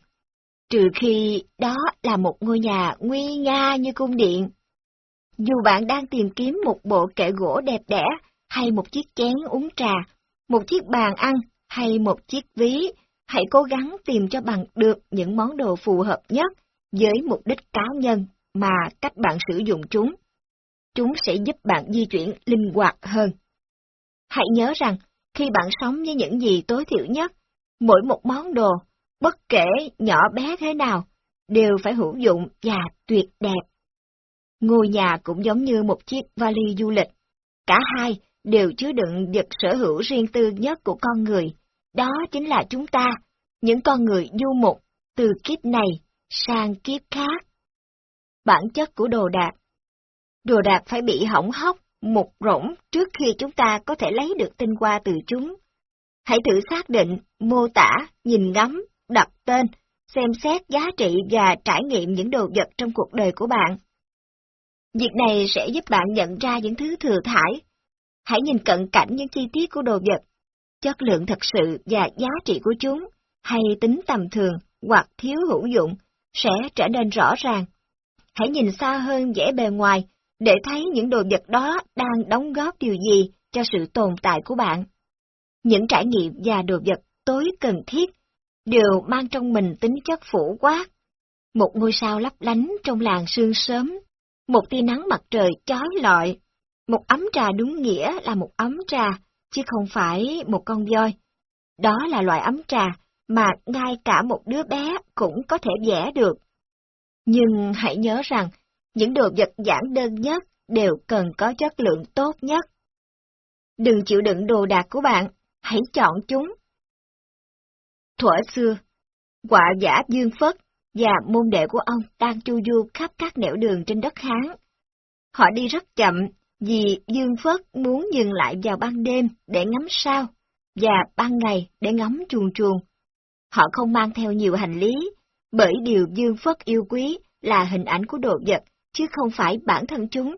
Speaker 1: trừ khi đó là một ngôi nhà nguy nga như cung điện. Dù bạn đang tìm kiếm một bộ kệ gỗ đẹp đẽ, hay một chiếc chén uống trà, một chiếc bàn ăn, hay một chiếc ví, hãy cố gắng tìm cho bằng được những món đồ phù hợp nhất với mục đích cá nhân mà cách bạn sử dụng chúng. Chúng sẽ giúp bạn di chuyển linh hoạt hơn. Hãy nhớ rằng, khi bạn sống với những gì tối thiểu nhất, mỗi một món đồ, bất kể nhỏ bé thế nào, đều phải hữu dụng và tuyệt đẹp. Ngôi nhà cũng giống như một chiếc vali du lịch. Cả hai đều chứa đựng vật sở hữu riêng tư nhất của con người. Đó chính là chúng ta, những con người du mục, từ kiếp này sang kiếp khác. Bản chất của đồ đạc Đồ đạc phải bị hỏng hóc, một rỗng trước khi chúng ta có thể lấy được tinh hoa từ chúng. Hãy thử xác định, mô tả, nhìn ngắm, đặt tên, xem xét giá trị và trải nghiệm những đồ vật trong cuộc đời của bạn. Việc này sẽ giúp bạn nhận ra những thứ thừa thải. Hãy nhìn cận cảnh những chi tiết của đồ vật, chất lượng thật sự và giá trị của chúng, hay tính tầm thường hoặc thiếu hữu dụng, sẽ trở nên rõ ràng. Hãy nhìn xa hơn vẻ bề ngoài để thấy những đồ vật đó đang đóng góp điều gì cho sự tồn tại của bạn. Những trải nghiệm và đồ vật tối cần thiết đều mang trong mình tính chất phủ quát. Một ngôi sao lấp lánh trong làng sương sớm, một tia nắng mặt trời chói lọi, một ấm trà đúng nghĩa là một ấm trà, chứ không phải một con voi. Đó là loại ấm trà mà ngay cả một đứa bé cũng có thể vẽ được. Nhưng hãy nhớ rằng, những đồ vật giản đơn nhất đều cần có chất lượng tốt nhất. Đừng chịu đựng đồ đạc của bạn, hãy chọn chúng. Thuở xưa, quả giả Dương Phất và môn đệ của ông đang chu du khắp các nẻo đường trên đất Hán. Họ đi rất chậm vì Dương Phất muốn dừng lại vào ban đêm để ngắm sao và ban ngày để ngắm chuồng chuồng. Họ không mang theo nhiều hành lý, bởi điều Dương Phất yêu quý là hình ảnh của đồ vật, chứ không phải bản thân chúng.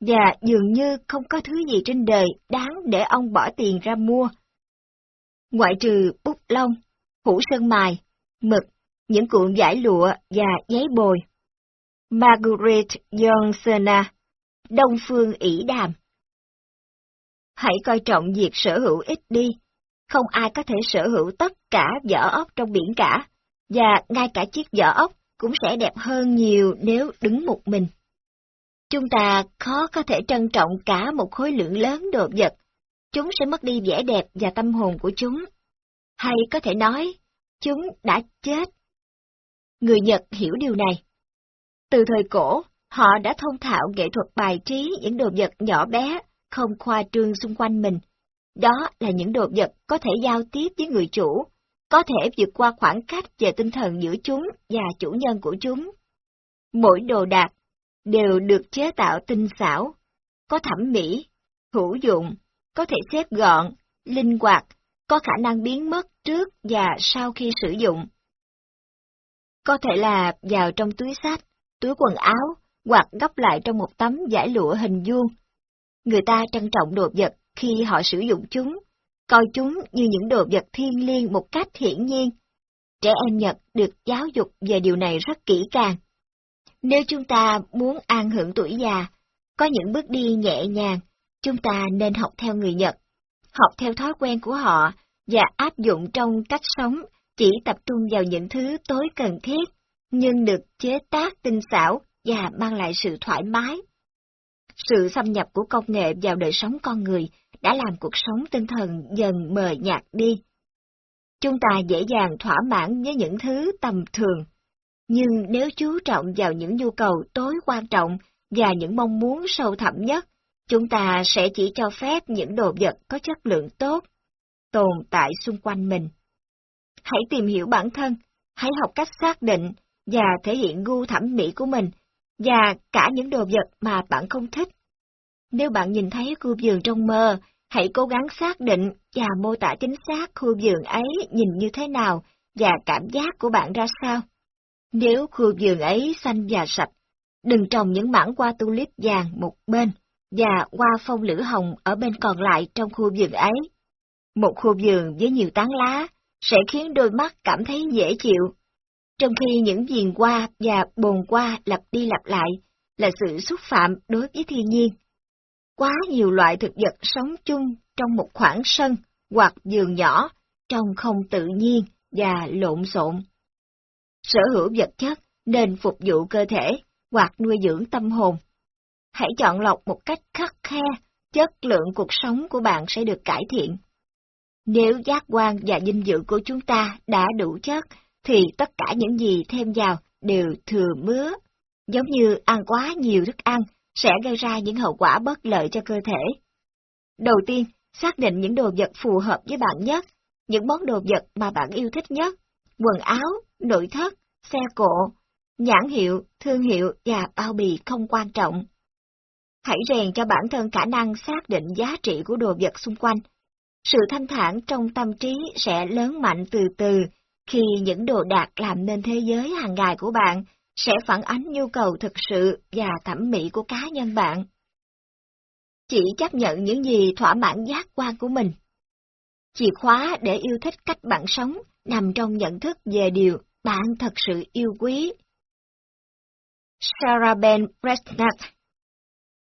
Speaker 1: và dường như không có thứ gì trên đời đáng để ông bỏ tiền ra mua. Ngoại trừ bút lông, hũ sơn mài, mực, những cuộn vải lụa và giấy bồi. Margaret Johnsona, à, Đông Phương ỷ đàm. Hãy coi trọng việc sở hữu ít đi, không ai có thể sở hữu tất cả vỏ ốc trong biển cả, và ngay cả chiếc vỏ ốc cũng sẽ đẹp hơn nhiều nếu đứng một mình. Chúng ta khó có thể trân trọng cả một khối lượng lớn đồ vật, chúng sẽ mất đi vẻ đẹp và tâm hồn của chúng. Hay có thể nói, chúng đã chết. Người Nhật hiểu điều này. Từ thời cổ, họ đã thông thạo nghệ thuật bài trí những đồ vật nhỏ bé, không khoa trương xung quanh mình. Đó là những đồ vật có thể giao tiếp với người chủ, có thể vượt qua khoảng cách về tinh thần giữa chúng và chủ nhân của chúng. Mỗi đồ đạc đều được chế tạo tinh xảo, có thẩm mỹ, hữu dụng, có thể xếp gọn, linh hoạt, có khả năng biến mất trước và sau khi sử dụng. Có thể là vào trong túi sách, túi quần áo, hoặc gấp lại trong một tấm giải lụa hình vuông. Người ta trân trọng đồ vật khi họ sử dụng chúng, coi chúng như những đồ vật thiên liêng một cách hiển nhiên. Trẻ em Nhật được giáo dục về điều này rất kỹ càng. Nếu chúng ta muốn an hưởng tuổi già, có những bước đi nhẹ nhàng, chúng ta nên học theo người Nhật, học theo thói quen của họ và áp dụng trong cách sống chỉ tập trung vào những thứ tối cần thiết, nhưng được chế tác tinh xảo và mang lại sự thoải mái. Sự xâm nhập của công nghệ vào đời sống con người đã làm cuộc sống tinh thần dần mờ nhạt đi. Chúng ta dễ dàng thỏa mãn với những thứ tầm thường, nhưng nếu chú trọng vào những nhu cầu tối quan trọng và những mong muốn sâu thẳm nhất, chúng ta sẽ chỉ cho phép những đồ vật có chất lượng tốt tồn tại xung quanh mình. Hãy tìm hiểu bản thân, hãy học cách xác định và thể hiện gu thẩm mỹ của mình, và cả những đồ vật mà bạn không thích. Nếu bạn nhìn thấy khu vườn trong mơ, hãy cố gắng xác định và mô tả chính xác khu vườn ấy nhìn như thế nào và cảm giác của bạn ra sao. Nếu khu vườn ấy xanh và sạch, đừng trồng những mảng hoa tulip vàng một bên và hoa phong lửa hồng ở bên còn lại trong khu vườn ấy. Một khu vườn với nhiều tán lá sẽ khiến đôi mắt cảm thấy dễ chịu, trong khi những viền hoa và bồn hoa lặp đi lặp lại là sự xúc phạm đối với thiên nhiên. Quá nhiều loại thực vật sống chung trong một khoảng sân hoặc giường nhỏ, trông không tự nhiên và lộn xộn. Sở hữu vật chất nên phục vụ cơ thể hoặc nuôi dưỡng tâm hồn. Hãy chọn lọc một cách khắc khe, chất lượng cuộc sống của bạn sẽ được cải thiện. Nếu giác quan và dinh dưỡng của chúng ta đã đủ chất, thì tất cả những gì thêm vào đều thừa mứa. Giống như ăn quá nhiều thức ăn sẽ gây ra những hậu quả bất lợi cho cơ thể. Đầu tiên, xác định những đồ vật phù hợp với bạn nhất, những món đồ vật mà bạn yêu thích nhất, quần áo, nội thất, xe cộ, nhãn hiệu, thương hiệu và bao bì không quan trọng. Hãy rèn cho bản thân khả năng xác định giá trị của đồ vật xung quanh. Sự thanh thản trong tâm trí sẽ lớn mạnh từ từ khi những đồ đạc làm nên thế giới hàng ngày của bạn sẽ phản ánh nhu cầu thực sự và thẩm mỹ của cá nhân bạn. Chỉ chấp nhận những gì thỏa mãn giác quan của mình. Chìa khóa để yêu thích cách bạn sống nằm trong nhận thức về điều bạn thật sự yêu quý. Sarah Ben Bresnack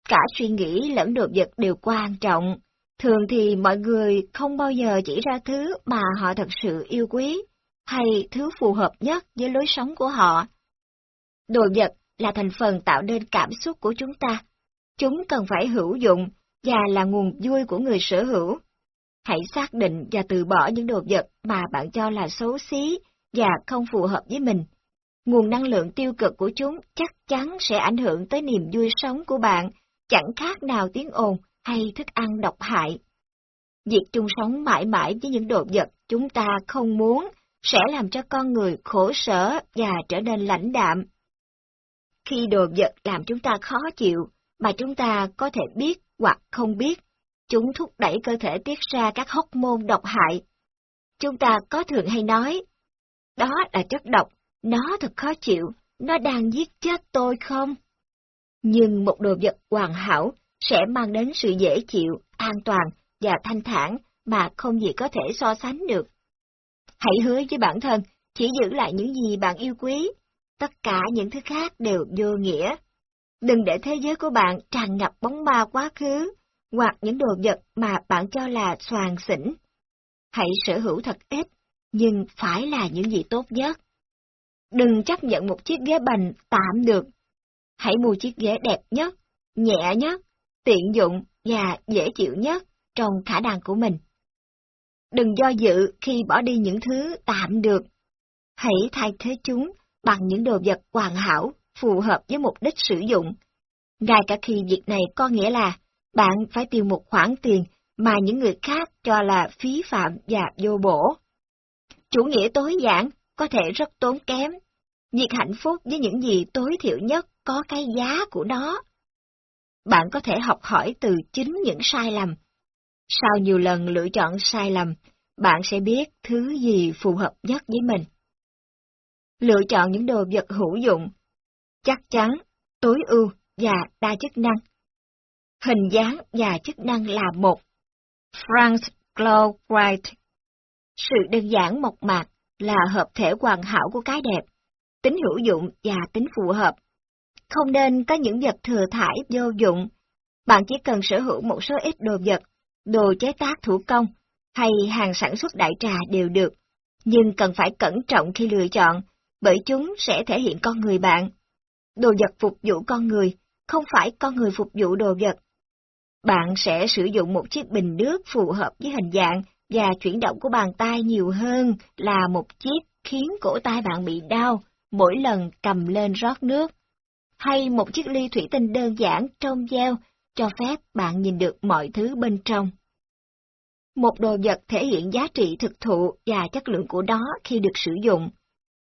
Speaker 1: Cả suy nghĩ lẫn đồ vật đều quan trọng. Thường thì mọi người không bao giờ chỉ ra thứ mà họ thật sự yêu quý hay thứ phù hợp nhất với lối sống của họ. Đồ vật là thành phần tạo nên cảm xúc của chúng ta. Chúng cần phải hữu dụng và là nguồn vui của người sở hữu. Hãy xác định và từ bỏ những đồ vật mà bạn cho là xấu xí và không phù hợp với mình. Nguồn năng lượng tiêu cực của chúng chắc chắn sẽ ảnh hưởng tới niềm vui sống của bạn, chẳng khác nào tiếng ồn hay thức ăn độc hại. Việc chung sống mãi mãi với những đồ vật chúng ta không muốn sẽ làm cho con người khổ sở và trở nên lãnh đạm. Khi đồ vật làm chúng ta khó chịu, mà chúng ta có thể biết hoặc không biết, chúng thúc đẩy cơ thể tiết ra các hormone độc hại. Chúng ta có thường hay nói, đó là chất độc, nó thật khó chịu, nó đang giết chết tôi không? Nhưng một đồ vật hoàn hảo sẽ mang đến sự dễ chịu, an toàn và thanh thản mà không gì có thể so sánh được. Hãy hứa với bản thân, chỉ giữ lại những gì bạn yêu quý, tất cả những thứ khác đều vô nghĩa. Đừng để thế giới của bạn tràn ngập bóng ma quá khứ, hoặc những đồ vật mà bạn cho là soàn xỉn. Hãy sở hữu thật ít, nhưng phải là những gì tốt nhất. Đừng chấp nhận một chiếc ghế bành tạm được. Hãy mua chiếc ghế đẹp nhất, nhẹ nhất, tiện dụng và dễ chịu nhất trong khả năng của mình. Đừng do dự khi bỏ đi những thứ tạm được. Hãy thay thế chúng bằng những đồ vật hoàn hảo, phù hợp với mục đích sử dụng. Ngay cả khi việc này có nghĩa là bạn phải tiêu một khoản tiền mà những người khác cho là phí phạm và vô bổ. Chủ nghĩa tối giản có thể rất tốn kém. Việc hạnh phúc với những gì tối thiểu nhất có cái giá của nó. Bạn có thể học hỏi từ chính những sai lầm. Sau nhiều lần lựa chọn sai lầm, bạn sẽ biết thứ gì phù hợp nhất với mình. Lựa chọn những đồ vật hữu dụng, chắc chắn, tối ưu và đa chức năng. Hình dáng và chức năng là một. Franz Claude Wright Sự đơn giản mộc mạc là hợp thể hoàn hảo của cái đẹp, tính hữu dụng và tính phù hợp. Không nên có những vật thừa thải vô dụng. Bạn chỉ cần sở hữu một số ít đồ vật, đồ chế tác thủ công, hay hàng sản xuất đại trà đều được, nhưng cần phải cẩn trọng khi lựa chọn, bởi chúng sẽ thể hiện con người bạn. Đồ vật phục vụ con người, không phải con người phục vụ đồ vật. Bạn sẽ sử dụng một chiếc bình nước phù hợp với hình dạng và chuyển động của bàn tay nhiều hơn là một chiếc khiến cổ tay bạn bị đau mỗi lần cầm lên rót nước. Hay một chiếc ly thủy tinh đơn giản trong veo cho phép bạn nhìn được mọi thứ bên trong. Một đồ vật thể hiện giá trị thực thụ và chất lượng của nó khi được sử dụng.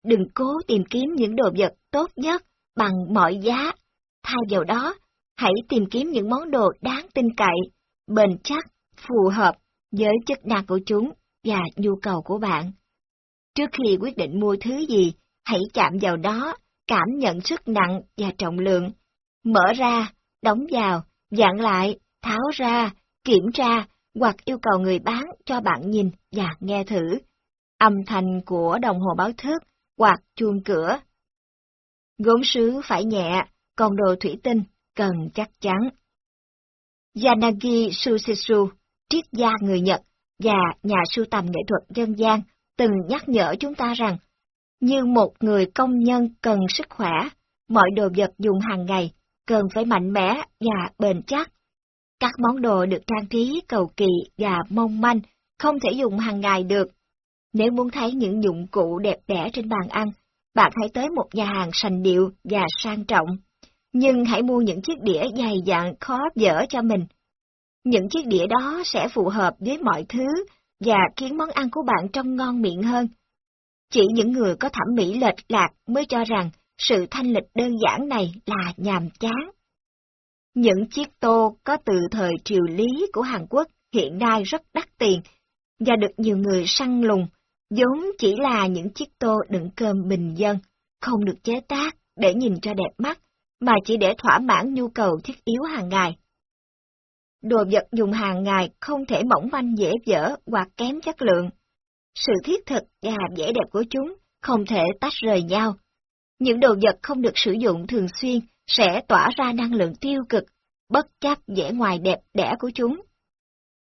Speaker 1: Đừng cố tìm kiếm những đồ vật tốt nhất bằng mọi giá. Thay vào đó, hãy tìm kiếm những món đồ đáng tin cậy, bền chắc, phù hợp với chất năng của chúng và nhu cầu của bạn. Trước khi quyết định mua thứ gì, hãy chạm vào đó, cảm nhận sức nặng và trọng lượng. Mở ra, đóng vào, dặn lại, tháo ra, kiểm tra hoặc yêu cầu người bán cho bạn nhìn và nghe thử. Âm thanh của đồng hồ báo thức hoặc chuông cửa. Gốm sứ phải nhẹ, còn đồ thủy tinh cần chắc chắn. Yanagi Susetsu, triết gia người Nhật và nhà sưu tầm nghệ thuật dân gian từng nhắc nhở chúng ta rằng, như một người công nhân cần sức khỏe, mọi đồ vật dùng hàng ngày cần phải mạnh mẽ và bền chắc. Các món đồ được trang trí cầu kỳ và mong manh không thể dùng hàng ngày được. Nếu muốn thấy những dụng cụ đẹp đẽ trên bàn ăn, bạn hãy tới một nhà hàng sành điệu và sang trọng. Nhưng hãy mua những chiếc đĩa dày dặn khó dở cho mình. Những chiếc đĩa đó sẽ phù hợp với mọi thứ và khiến món ăn của bạn trông ngon miệng hơn. Chỉ những người có thẩm mỹ lệch lạc mới cho rằng sự thanh lịch đơn giản này là nhàm chán. Những chiếc tô có từ thời triều lý của Hàn Quốc hiện nay rất đắt tiền và được nhiều người săn lùng, vốn chỉ là những chiếc tô đựng cơm bình dân, không được chế tác để nhìn cho đẹp mắt, mà chỉ để thỏa mãn nhu cầu thiết yếu hàng ngày. Đồ vật dùng hàng ngày không thể mỏng manh dễ dở hoặc kém chất lượng. Sự thiết thực và vẻ đẹp của chúng không thể tách rời nhau. Những đồ vật không được sử dụng thường xuyên sẽ tỏa ra năng lượng tiêu cực, bất chấp vẻ ngoài đẹp đẽ của chúng.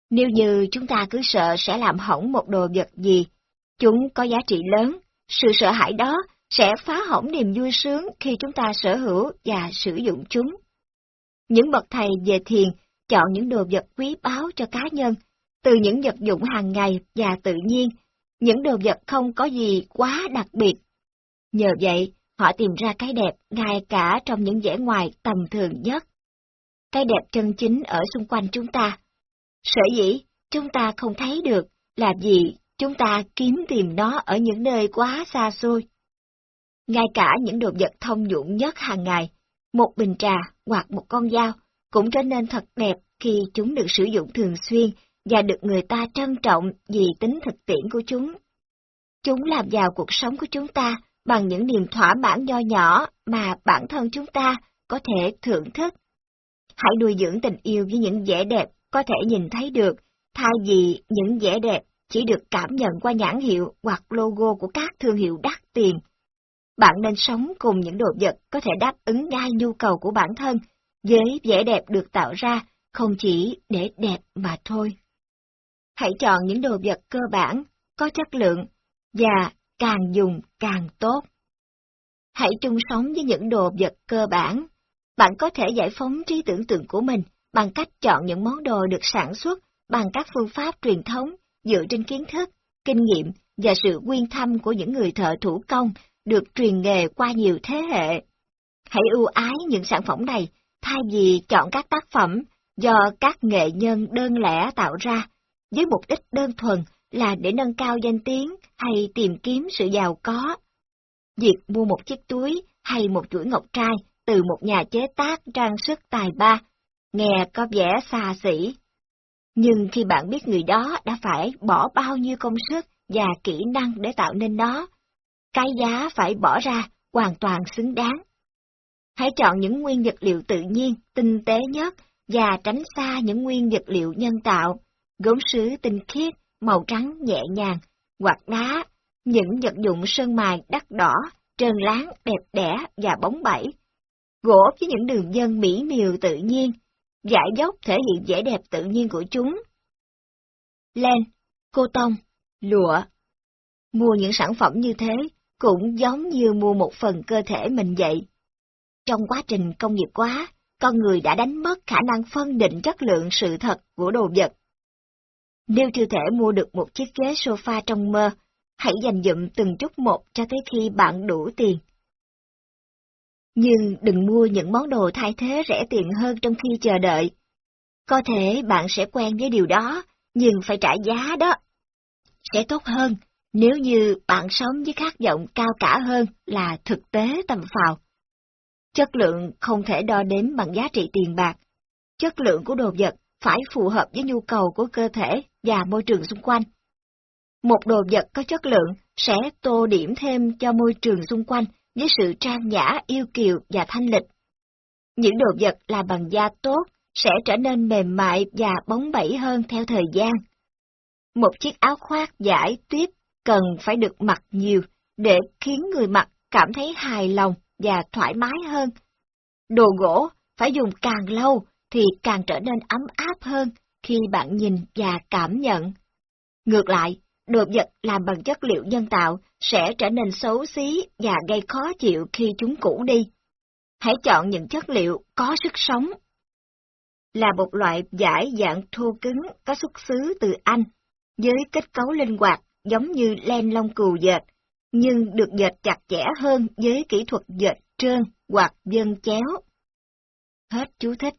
Speaker 1: Nếu như chúng ta cứ sợ sẽ làm hỏng một đồ vật gì, chúng có giá trị lớn, sự sợ hãi đó sẽ phá hỏng niềm vui sướng khi chúng ta sở hữu và sử dụng chúng. Những bậc thầy về thiền chọn những đồ vật quý báu cho cá nhân, từ những vật dụng hàng ngày và tự nhiên, những đồ vật không có gì quá đặc biệt. Nhờ vậy, họ tìm ra cái đẹp ngay cả trong những vẻ ngoài tầm thường nhất. Cái đẹp chân chính ở xung quanh chúng ta. Sở dĩ, chúng ta không thấy được là vì chúng ta kiếm tìm nó ở những nơi quá xa xôi. Ngay cả những đồ vật thông dụng nhất hàng ngày, một bình trà hoặc một con dao, cũng trở nên thật đẹp khi chúng được sử dụng thường xuyên và được người ta trân trọng vì tính thực tiễn của chúng. Chúng làm vào cuộc sống của chúng ta bằng những niềm thỏa mãn nho nhỏ mà bản thân chúng ta có thể thưởng thức. Hãy nuôi dưỡng tình yêu với những vẻ đẹp có thể nhìn thấy được, thay vì những vẻ đẹp chỉ được cảm nhận qua nhãn hiệu hoặc logo của các thương hiệu đắt tiền. Bạn nên sống cùng những đồ vật có thể đáp ứng ngay nhu cầu của bản thân, với vẻ đẹp được tạo ra không chỉ để đẹp mà thôi. Hãy chọn những đồ vật cơ bản, có chất lượng, và càng dùng càng tốt. Hãy chung sống với những đồ vật cơ bản. Bạn có thể giải phóng trí tưởng tượng của mình bằng cách chọn những món đồ được sản xuất bằng các phương pháp truyền thống dựa trên kiến thức, kinh nghiệm và sự quyên thâm của những người thợ thủ công được truyền nghề qua nhiều thế hệ. Hãy ưu ái những sản phẩm này thay vì chọn các tác phẩm do các nghệ nhân đơn lẻ tạo ra, với mục đích đơn thuần là để nâng cao danh tiếng hay tìm kiếm sự giàu có. Việc mua một chiếc túi hay một chuỗi ngọc trai từ một nhà chế tác trang sức tài ba, nghe có vẻ xa xỉ. Nhưng khi bạn biết người đó đã phải bỏ bao nhiêu công sức và kỹ năng để tạo nên nó, cái giá phải bỏ ra hoàn toàn xứng đáng. Hãy chọn những nguyên vật liệu tự nhiên, tinh tế nhất và tránh xa những nguyên vật liệu nhân tạo, gốm sứ tinh khiết, màu trắng nhẹ nhàng, hoặc đá, những vật dụng sơn mài đắt đỏ, trơn láng, đẹp đẽ và bóng bẩy. Gỗ với những đường dân mỹ miều tự nhiên, giải dốc thể hiện vẻ đẹp tự nhiên của chúng. Len, cô tông, lụa. Mua những sản phẩm như thế cũng giống như mua một phần cơ thể mình vậy. Trong quá trình công nghiệp hóa, con người đã đánh mất khả năng phân định chất lượng sự thật của đồ vật. Nếu chưa thể mua được một chiếc ghế sofa trong mơ, hãy dành dụm từng chút một cho tới khi bạn đủ tiền. Nhưng đừng mua những món đồ thay thế rẻ tiền hơn trong khi chờ đợi. Có thể bạn sẽ quen với điều đó, nhưng phải trả giá đó. Sẽ tốt hơn nếu như bạn sống với khát vọng cao cả hơn là thực tế tầm phào. Chất lượng không thể đo đếm bằng giá trị tiền bạc. Chất lượng của đồ vật phải phù hợp với nhu cầu của cơ thể và môi trường xung quanh. Một đồ vật có chất lượng sẽ tô điểm thêm cho môi trường xung quanh với sự trang nhã, yêu kiều và thanh lịch. Những đồ vật làm bằng da tốt sẽ trở nên mềm mại và bóng bẩy hơn theo thời gian. Một chiếc áo khoác giải tuyết cần phải được mặc nhiều để khiến người mặc cảm thấy hài lòng và thoải mái hơn. Đồ gỗ phải dùng càng lâu thì càng trở nên ấm áp hơn khi bạn nhìn và cảm nhận. Ngược lại, đồ vật làm bằng chất liệu nhân tạo sẽ trở nên xấu xí và gây khó chịu khi chúng cũ đi. Hãy chọn những chất liệu có sức sống. Là một loại giải dạng thô cứng có xuất xứ từ Anh, với kết cấu linh hoạt giống như len lông cừu dệt, nhưng được dệt chặt chẽ hơn với kỹ thuật dệt trơn hoặc dân chéo. Hết chú thích.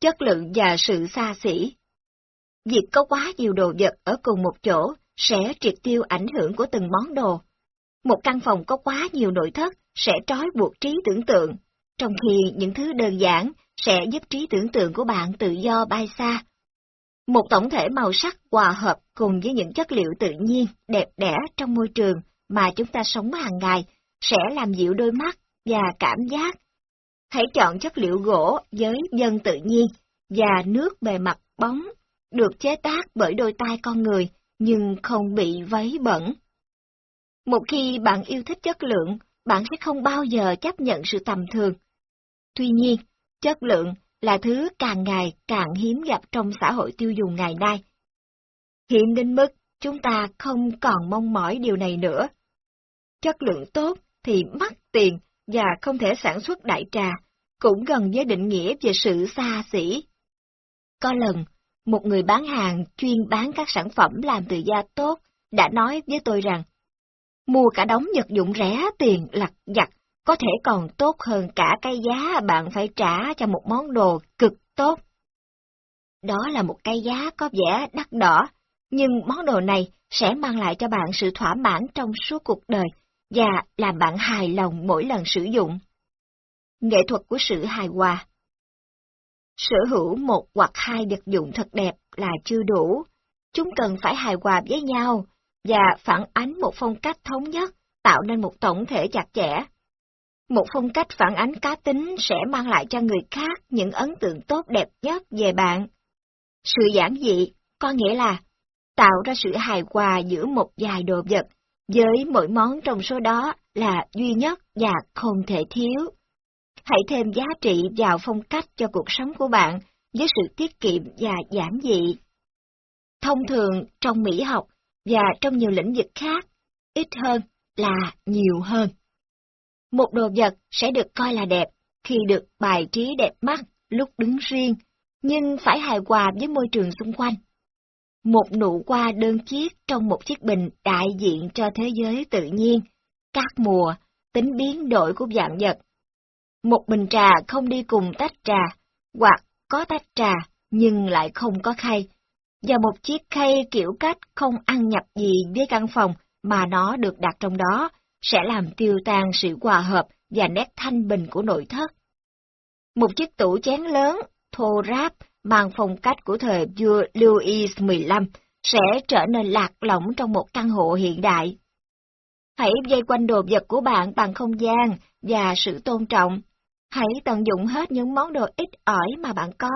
Speaker 1: Chất lượng và sự xa xỉ Việc có quá nhiều đồ vật ở cùng một chỗ sẽ triệt tiêu ảnh hưởng của từng món đồ. Một căn phòng có quá nhiều nội thất sẽ trói buộc trí tưởng tượng, trong khi những thứ đơn giản sẽ giúp trí tưởng tượng của bạn tự do bay xa. Một tổng thể màu sắc hòa hợp cùng với những chất liệu tự nhiên, đẹp đẽ trong môi trường mà chúng ta sống hàng ngày sẽ làm dịu đôi mắt và cảm giác. Hãy chọn chất liệu gỗ với dân tự nhiên và nước bề mặt bóng, được chế tác bởi đôi tay con người nhưng không bị vấy bẩn. Một khi bạn yêu thích chất lượng, bạn sẽ không bao giờ chấp nhận sự tầm thường. Tuy nhiên, chất lượng là thứ càng ngày càng hiếm gặp trong xã hội tiêu dùng ngày nay. Hiếm đến mức chúng ta không còn mong mỏi điều này nữa. Chất lượng tốt thì mắc tiền và không thể sản xuất đại trà, cũng gần với định nghĩa về sự xa xỉ. Có lần, một người bán hàng chuyên bán các sản phẩm làm từ da tốt đã nói với tôi rằng, mua cả đống vật dụng rẻ tiền lặt vặt có thể còn tốt hơn cả cái giá bạn phải trả cho một món đồ cực tốt. Đó là một cái giá có vẻ đắt đỏ, nhưng món đồ này sẽ mang lại cho bạn sự thỏa mãn trong suốt cuộc đời và làm bạn hài lòng mỗi lần sử dụng. Nghệ thuật của sự hài hòa Sở hữu một hoặc hai vật dụng thật đẹp là chưa đủ, chúng cần phải hài hòa với nhau và phản ánh một phong cách thống nhất, tạo nên một tổng thể chặt chẽ. Một phong cách phản ánh cá tính sẽ mang lại cho người khác những ấn tượng tốt đẹp nhất về bạn. Sự giản dị có nghĩa là tạo ra sự hài hòa giữa một vài đồ vật, với mỗi món trong số đó là duy nhất và không thể thiếu. Hãy thêm giá trị vào phong cách cho cuộc sống của bạn với sự tiết kiệm và giản dị. Thông thường trong mỹ học và trong nhiều lĩnh vực khác, ít hơn là nhiều hơn. Một đồ vật sẽ được coi là đẹp khi được bài trí đẹp mắt lúc đứng riêng, nhưng phải hài hòa với môi trường xung quanh. Một nụ hoa đơn chiếc trong một chiếc bình đại diện cho thế giới tự nhiên, các mùa, tính biến đổi của dạng vật. Một bình trà không đi cùng tách trà, hoặc có tách trà nhưng lại không có khay, và một chiếc khay kiểu cách không ăn nhập gì với căn phòng mà nó được đặt trong đó, sẽ làm tiêu tan sự hòa hợp và nét thanh bình của nội thất. Một chiếc tủ chén lớn, thô ráp, mang phong cách của thời vua Louis XV sẽ trở nên lạc lõng trong một căn hộ hiện đại. Hãy dây quanh đồ vật của bạn bằng không gian và sự tôn trọng. Hãy tận dụng hết những món đồ ít ỏi mà bạn có.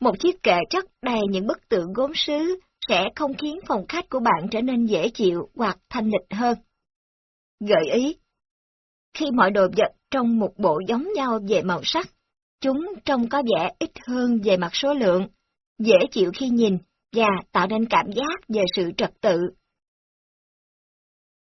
Speaker 1: Một chiếc kệ chất đầy những bức tượng gốm sứ sẽ không khiến phòng khách của bạn trở nên dễ chịu hoặc thanh lịch hơn. Gợi ý Khi mọi đồ vật trong một bộ giống nhau về màu sắc, chúng trông có vẻ ít hơn về mặt số lượng, dễ chịu khi nhìn và tạo nên cảm giác về sự trật tự